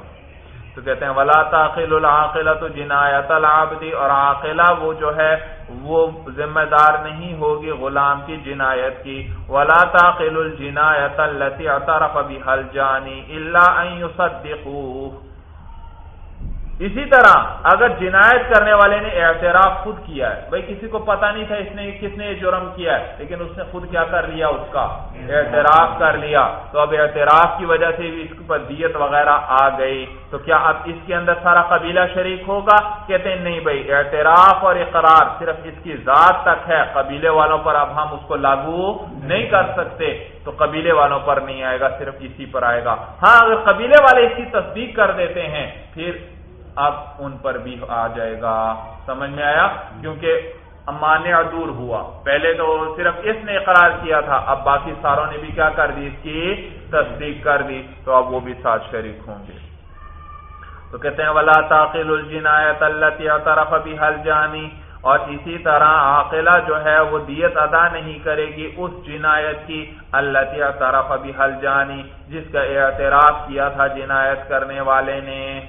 تو کہتے ہیں، ولا تاخل العقلا تو جنایت العبدی اور عاقلہ وہ جو ہے، وہ ذمہ دار نہیں ہوگی غلام کی جنایت کی۔ ولا تاخل الجنایت التي اعترف بها الجاني الا ان يصدقوه۔ اسی طرح اگر جنایت کرنے والے نے اعتراف خود کیا ہے، بھائی کسی کو پتا نہیں تھا اس نے، کس نے یہ جرم کیا ہے، لیکن اس نے خود کیا کر لیا، اس کا اعتراف کر لیا۔ تو اب اعتراف کی وجہ سے بھی اس کے اوپر دیت وغیرہ آ گئی۔ تو کیا اب اس کے اندر سارا قبیلہ شریک ہوگا؟ کہتے ہیں نہیں بھائی، اعتراف اور اقرار صرف اس کی ذات تک ہے۔ قبیلے والوں پر اب ہم اس کو لاگو نہیں کر سکتے۔ تو قبیلے والوں پر نہیں آئے گا، صرف اسی پر آئے گا۔ ہاں اگر قبیلے والے اس کی تصدیق کر دیتے ہیں، پھر اب ان پر بھی آ جائے گا۔ سمجھ میں آیا؟ کیونکہ مانع دور ہوا۔ پہلے تو صرف اس نے اقرار کیا تھا، اب باقی ساروں نے بھی کیا کر دی؟ اس کی تصدیق کر دی۔ تو اب وہ بھی ساتھ شریک ہوں گے۔ تو کہتے ہیں، ولا تاقل الجنایت اللہ طرف بھی حل جانی اور اسی طرح عاقلہ جو ہے، وہ دیت ادا نہیں کرے گی اس جنایت کی۔ اللہ طرف ابھی حل جانی جس کا اعتراف کیا تھا جنایت کرنے والے نے۔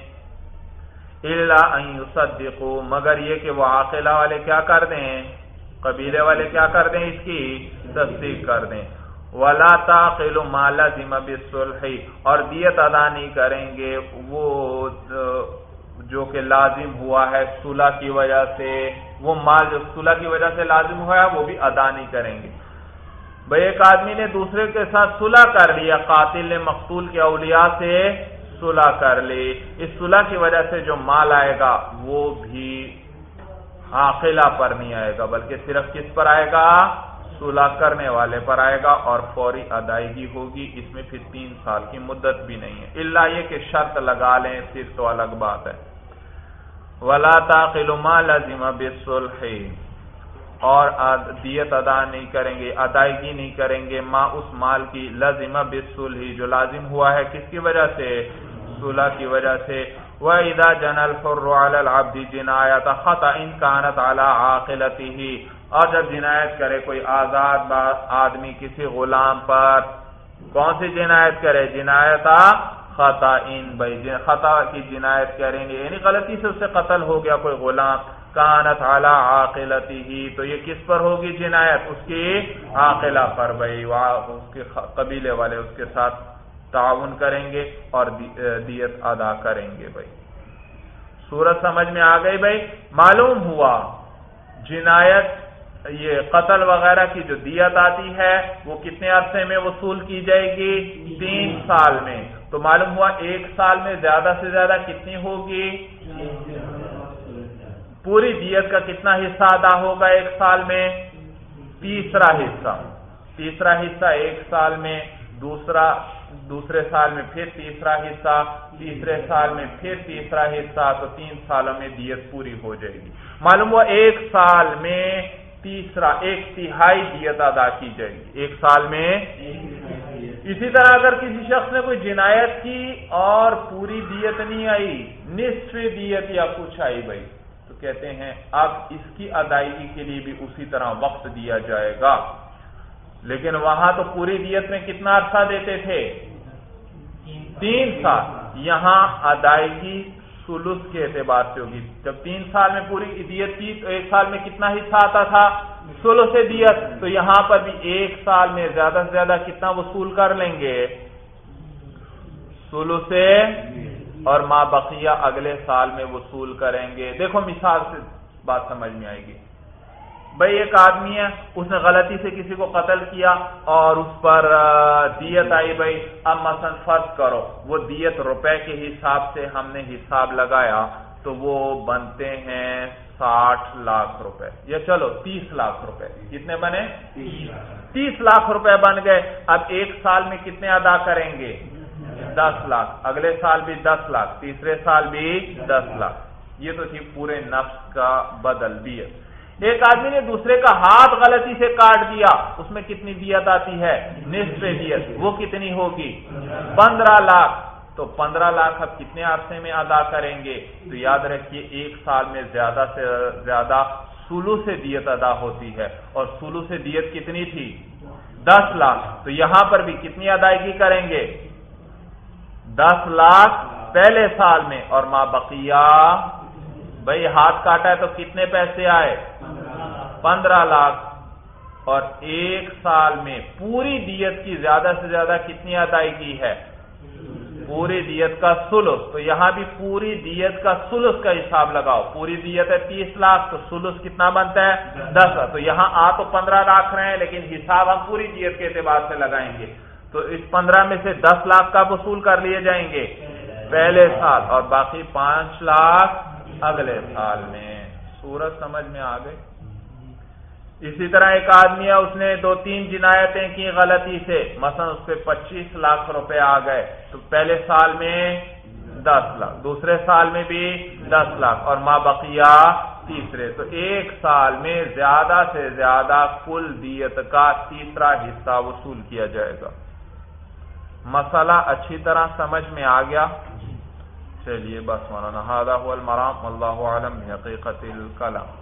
صدقو مگر یہ کہ وہ عاقلہ والے کیا کر دیں؟ قبیلے والے کیا کر دیں اس کی؟ تصدیق کر دیں۔ ولا تاقل مالا ذمہ بسلحی اور دیت ادا نہیں کریں گے وہ، جو کہ لازم ہوا ہے صلح کی وجہ سے۔ وہ مال جو صلح کی وجہ سے لازم ہوا ہے، وہ بھی ادا نہیں کریں گے۔ بھائی ایک آدمی نے دوسرے کے ساتھ صلح کر لیا، قاتل نے مقتول کے اولیاء سے۔ صلح کر لی اس صلح کی وجہ سے جو مال آئے گا، وہ بھی عاقلہ پر نہیں آئے گا، بلکہ صرف کس پر آئے گا؟ صلح کرنے والے پر آئے گا اور فوری ادائیگی ہوگی۔ اس میں پھر تین سال کی مدت بھی نہیں ہے۔ اللہ یہ کہ شرط لگا لیں، پھر تو الگ بات ہے۔ ولا تاقل ما لازم بالصلح۔ اور دیت ادا نہیں کریں گے، ادائیگی نہیں کریں گے۔ ماں اس مال کی لازم بالصلح جو لازم ہوا ہے، کس کی وجہ سے؟ صلح کی وجہ سے وہ ادا جنل فرعبد جنایت خط ان کانت اعلی عاقلتی ہی اور جب جنایت کرے کوئی آزاد آدمی کسی غلام پر، کون سی جنایت کرے؟ جنایت خطا ان بھائی خطا کی جنایت کریں گے۔ یعنی غلطی سے اس سے قتل ہو گیا کوئی غلام۔ کانت اعلی عاقلتی ہی تو یہ کس پر ہوگی جنایت؟ اس کی عاقلہ پر بھائی اس کے قبیلے والے اس کے ساتھ تعاون کریں گے اور دیت ادا کریں گے بھائی۔ سورت سمجھ میں آ گئی بھائی؟ معلوم ہوا جنایت، یہ قتل وغیرہ کی جو دیت آتی ہے، وہ کتنے عرصے میں وصول کی جائے گی؟ تین سال میں۔ تو معلوم ہوا ایک سال میں زیادہ سے زیادہ کتنی ہوگی؟ پوری دیت کا کتنا حصہ ادا ہوگا ایک سال میں؟ تیسرا حصہ۔ تیسرا حصہ ایک سال میں، دوسرا دوسرے سال میں پھر تیسرا حصہ، تیسرے سال میں پھر تیسرا حصہ، تو تین سالوں میں دیت پوری ہو جائے گی۔ معلوم ہوا ایک سال میں تیسرا، ایک تہائی دیت ادا کی جائے گی۔ ایک سال میں اسی طرح اگر کسی شخص نے کوئی جنایت کی اور پوری دیت نہیں آئی، نصف دیت یا کچھ آئی بھائی، تو کہتے ہیں اب اس کی ادائیگی کے لیے بھی اسی طرح وقت دیا جائے گا۔ لیکن وہاں تو پوری دیت میں کتنا عرصہ دیتے تھے؟ تین سال یہاں ادائیگی سلس کے اعتبار سے ہوگی۔ جب تین سال میں پوری دیت کی تو ایک سال میں کتنا حصہ آتا تھا؟ سلو سے دیت تو یہاں پر بھی ایک سال میں زیادہ سے زیادہ کتنا وصول کر لیں گے؟ سلو سے اور ماں بقیہ اگلے سال میں وصول کریں گے۔ دیکھو مثال سے بات سمجھ میں آئے گی۔ بھائی ایک آدمی ہے، اس نے غلطی سے کسی کو قتل کیا اور اس پر دیت آئی بھائی، اب مثلا فرض کرو، وہ دیت روپے کے حساب سے ہم نے حساب لگایا تو وہ بنتے ہیں ساٹھ لاکھ روپے یا چلو تیس لاکھ روپے۔ کتنے بنے؟ تیس لاکھ روپے بن گئے۔ اب ایک سال میں کتنے ادا کریں گے؟ دس لاکھ۔ اگلے سال بھی دس لاکھ، تیسرے سال بھی دس لاکھ۔ یہ تو تھی پورے نفس کا بدل بھی ہے ایک آدمی نے دوسرے کا ہاتھ غلطی سے کاٹ دیا، اس میں کتنی دیت آتی ہے؟ نصف دیت۔ وہ کتنی ہوگی؟ پندرہ لاکھ۔ تو پندرہ لاکھ اب کتنے عرصے میں ادا کریں گے؟ تو یاد رکھیے، ایک سال میں زیادہ سے زیادہ سولو سے دیت ادا ہوتی ہے۔ اور سولو سے دیت کتنی تھی؟ دس لاکھ۔ تو یہاں پر بھی کتنی ادائیگی کریں گے؟ دس لاکھ پہلے سال میں۔ اور ماں بقیہ بھائی ہاتھ کاٹا ہے تو کتنے پیسے آئے؟ پندرہ لاکھ۔ اور ایک سال میں پوری دیت کی زیادہ سے زیادہ کتنی ادائیگی ہے؟ پوری دیت کا سلس۔ تو یہاں بھی پوری دیت کا سلس کا حساب لگاؤ۔ پوری دیت ہے تیس لاکھ، تو سلس کتنا بنتا ہے؟ دس۔ تو یہاں آ تو پندرہ لاکھ رہے ہیں، لیکن حساب ہم پوری دیت کے اعتبار سے لگائیں گے۔ تو اس پندرہ میں سے دس لاکھ کا وصول کر لیے جائیں گے؟ پہلے سال۔ اور باقی پانچ لاکھ اگلے سال میں۔ سورج سمجھ میں آ گئی اسی طرح ایک آدمی ہے، اس نے دو تین جنایتیں کی غلطی سے۔ مثلا اس پہ پچیس لاکھ روپے آ گئے۔ تو پہلے سال میں دس لاکھ، دوسرے سال میں بھی دس لاکھ اور ماں بقیہ تیسرے۔ تو ایک سال میں زیادہ سے زیادہ کل دیت کا تیسرا حصہ وصول کیا جائے گا۔ مسئلہ اچھی طرح سمجھ میں آ گیا۔ چلیے بس مولانا المرام اللہ عالم حقیقت الکلام.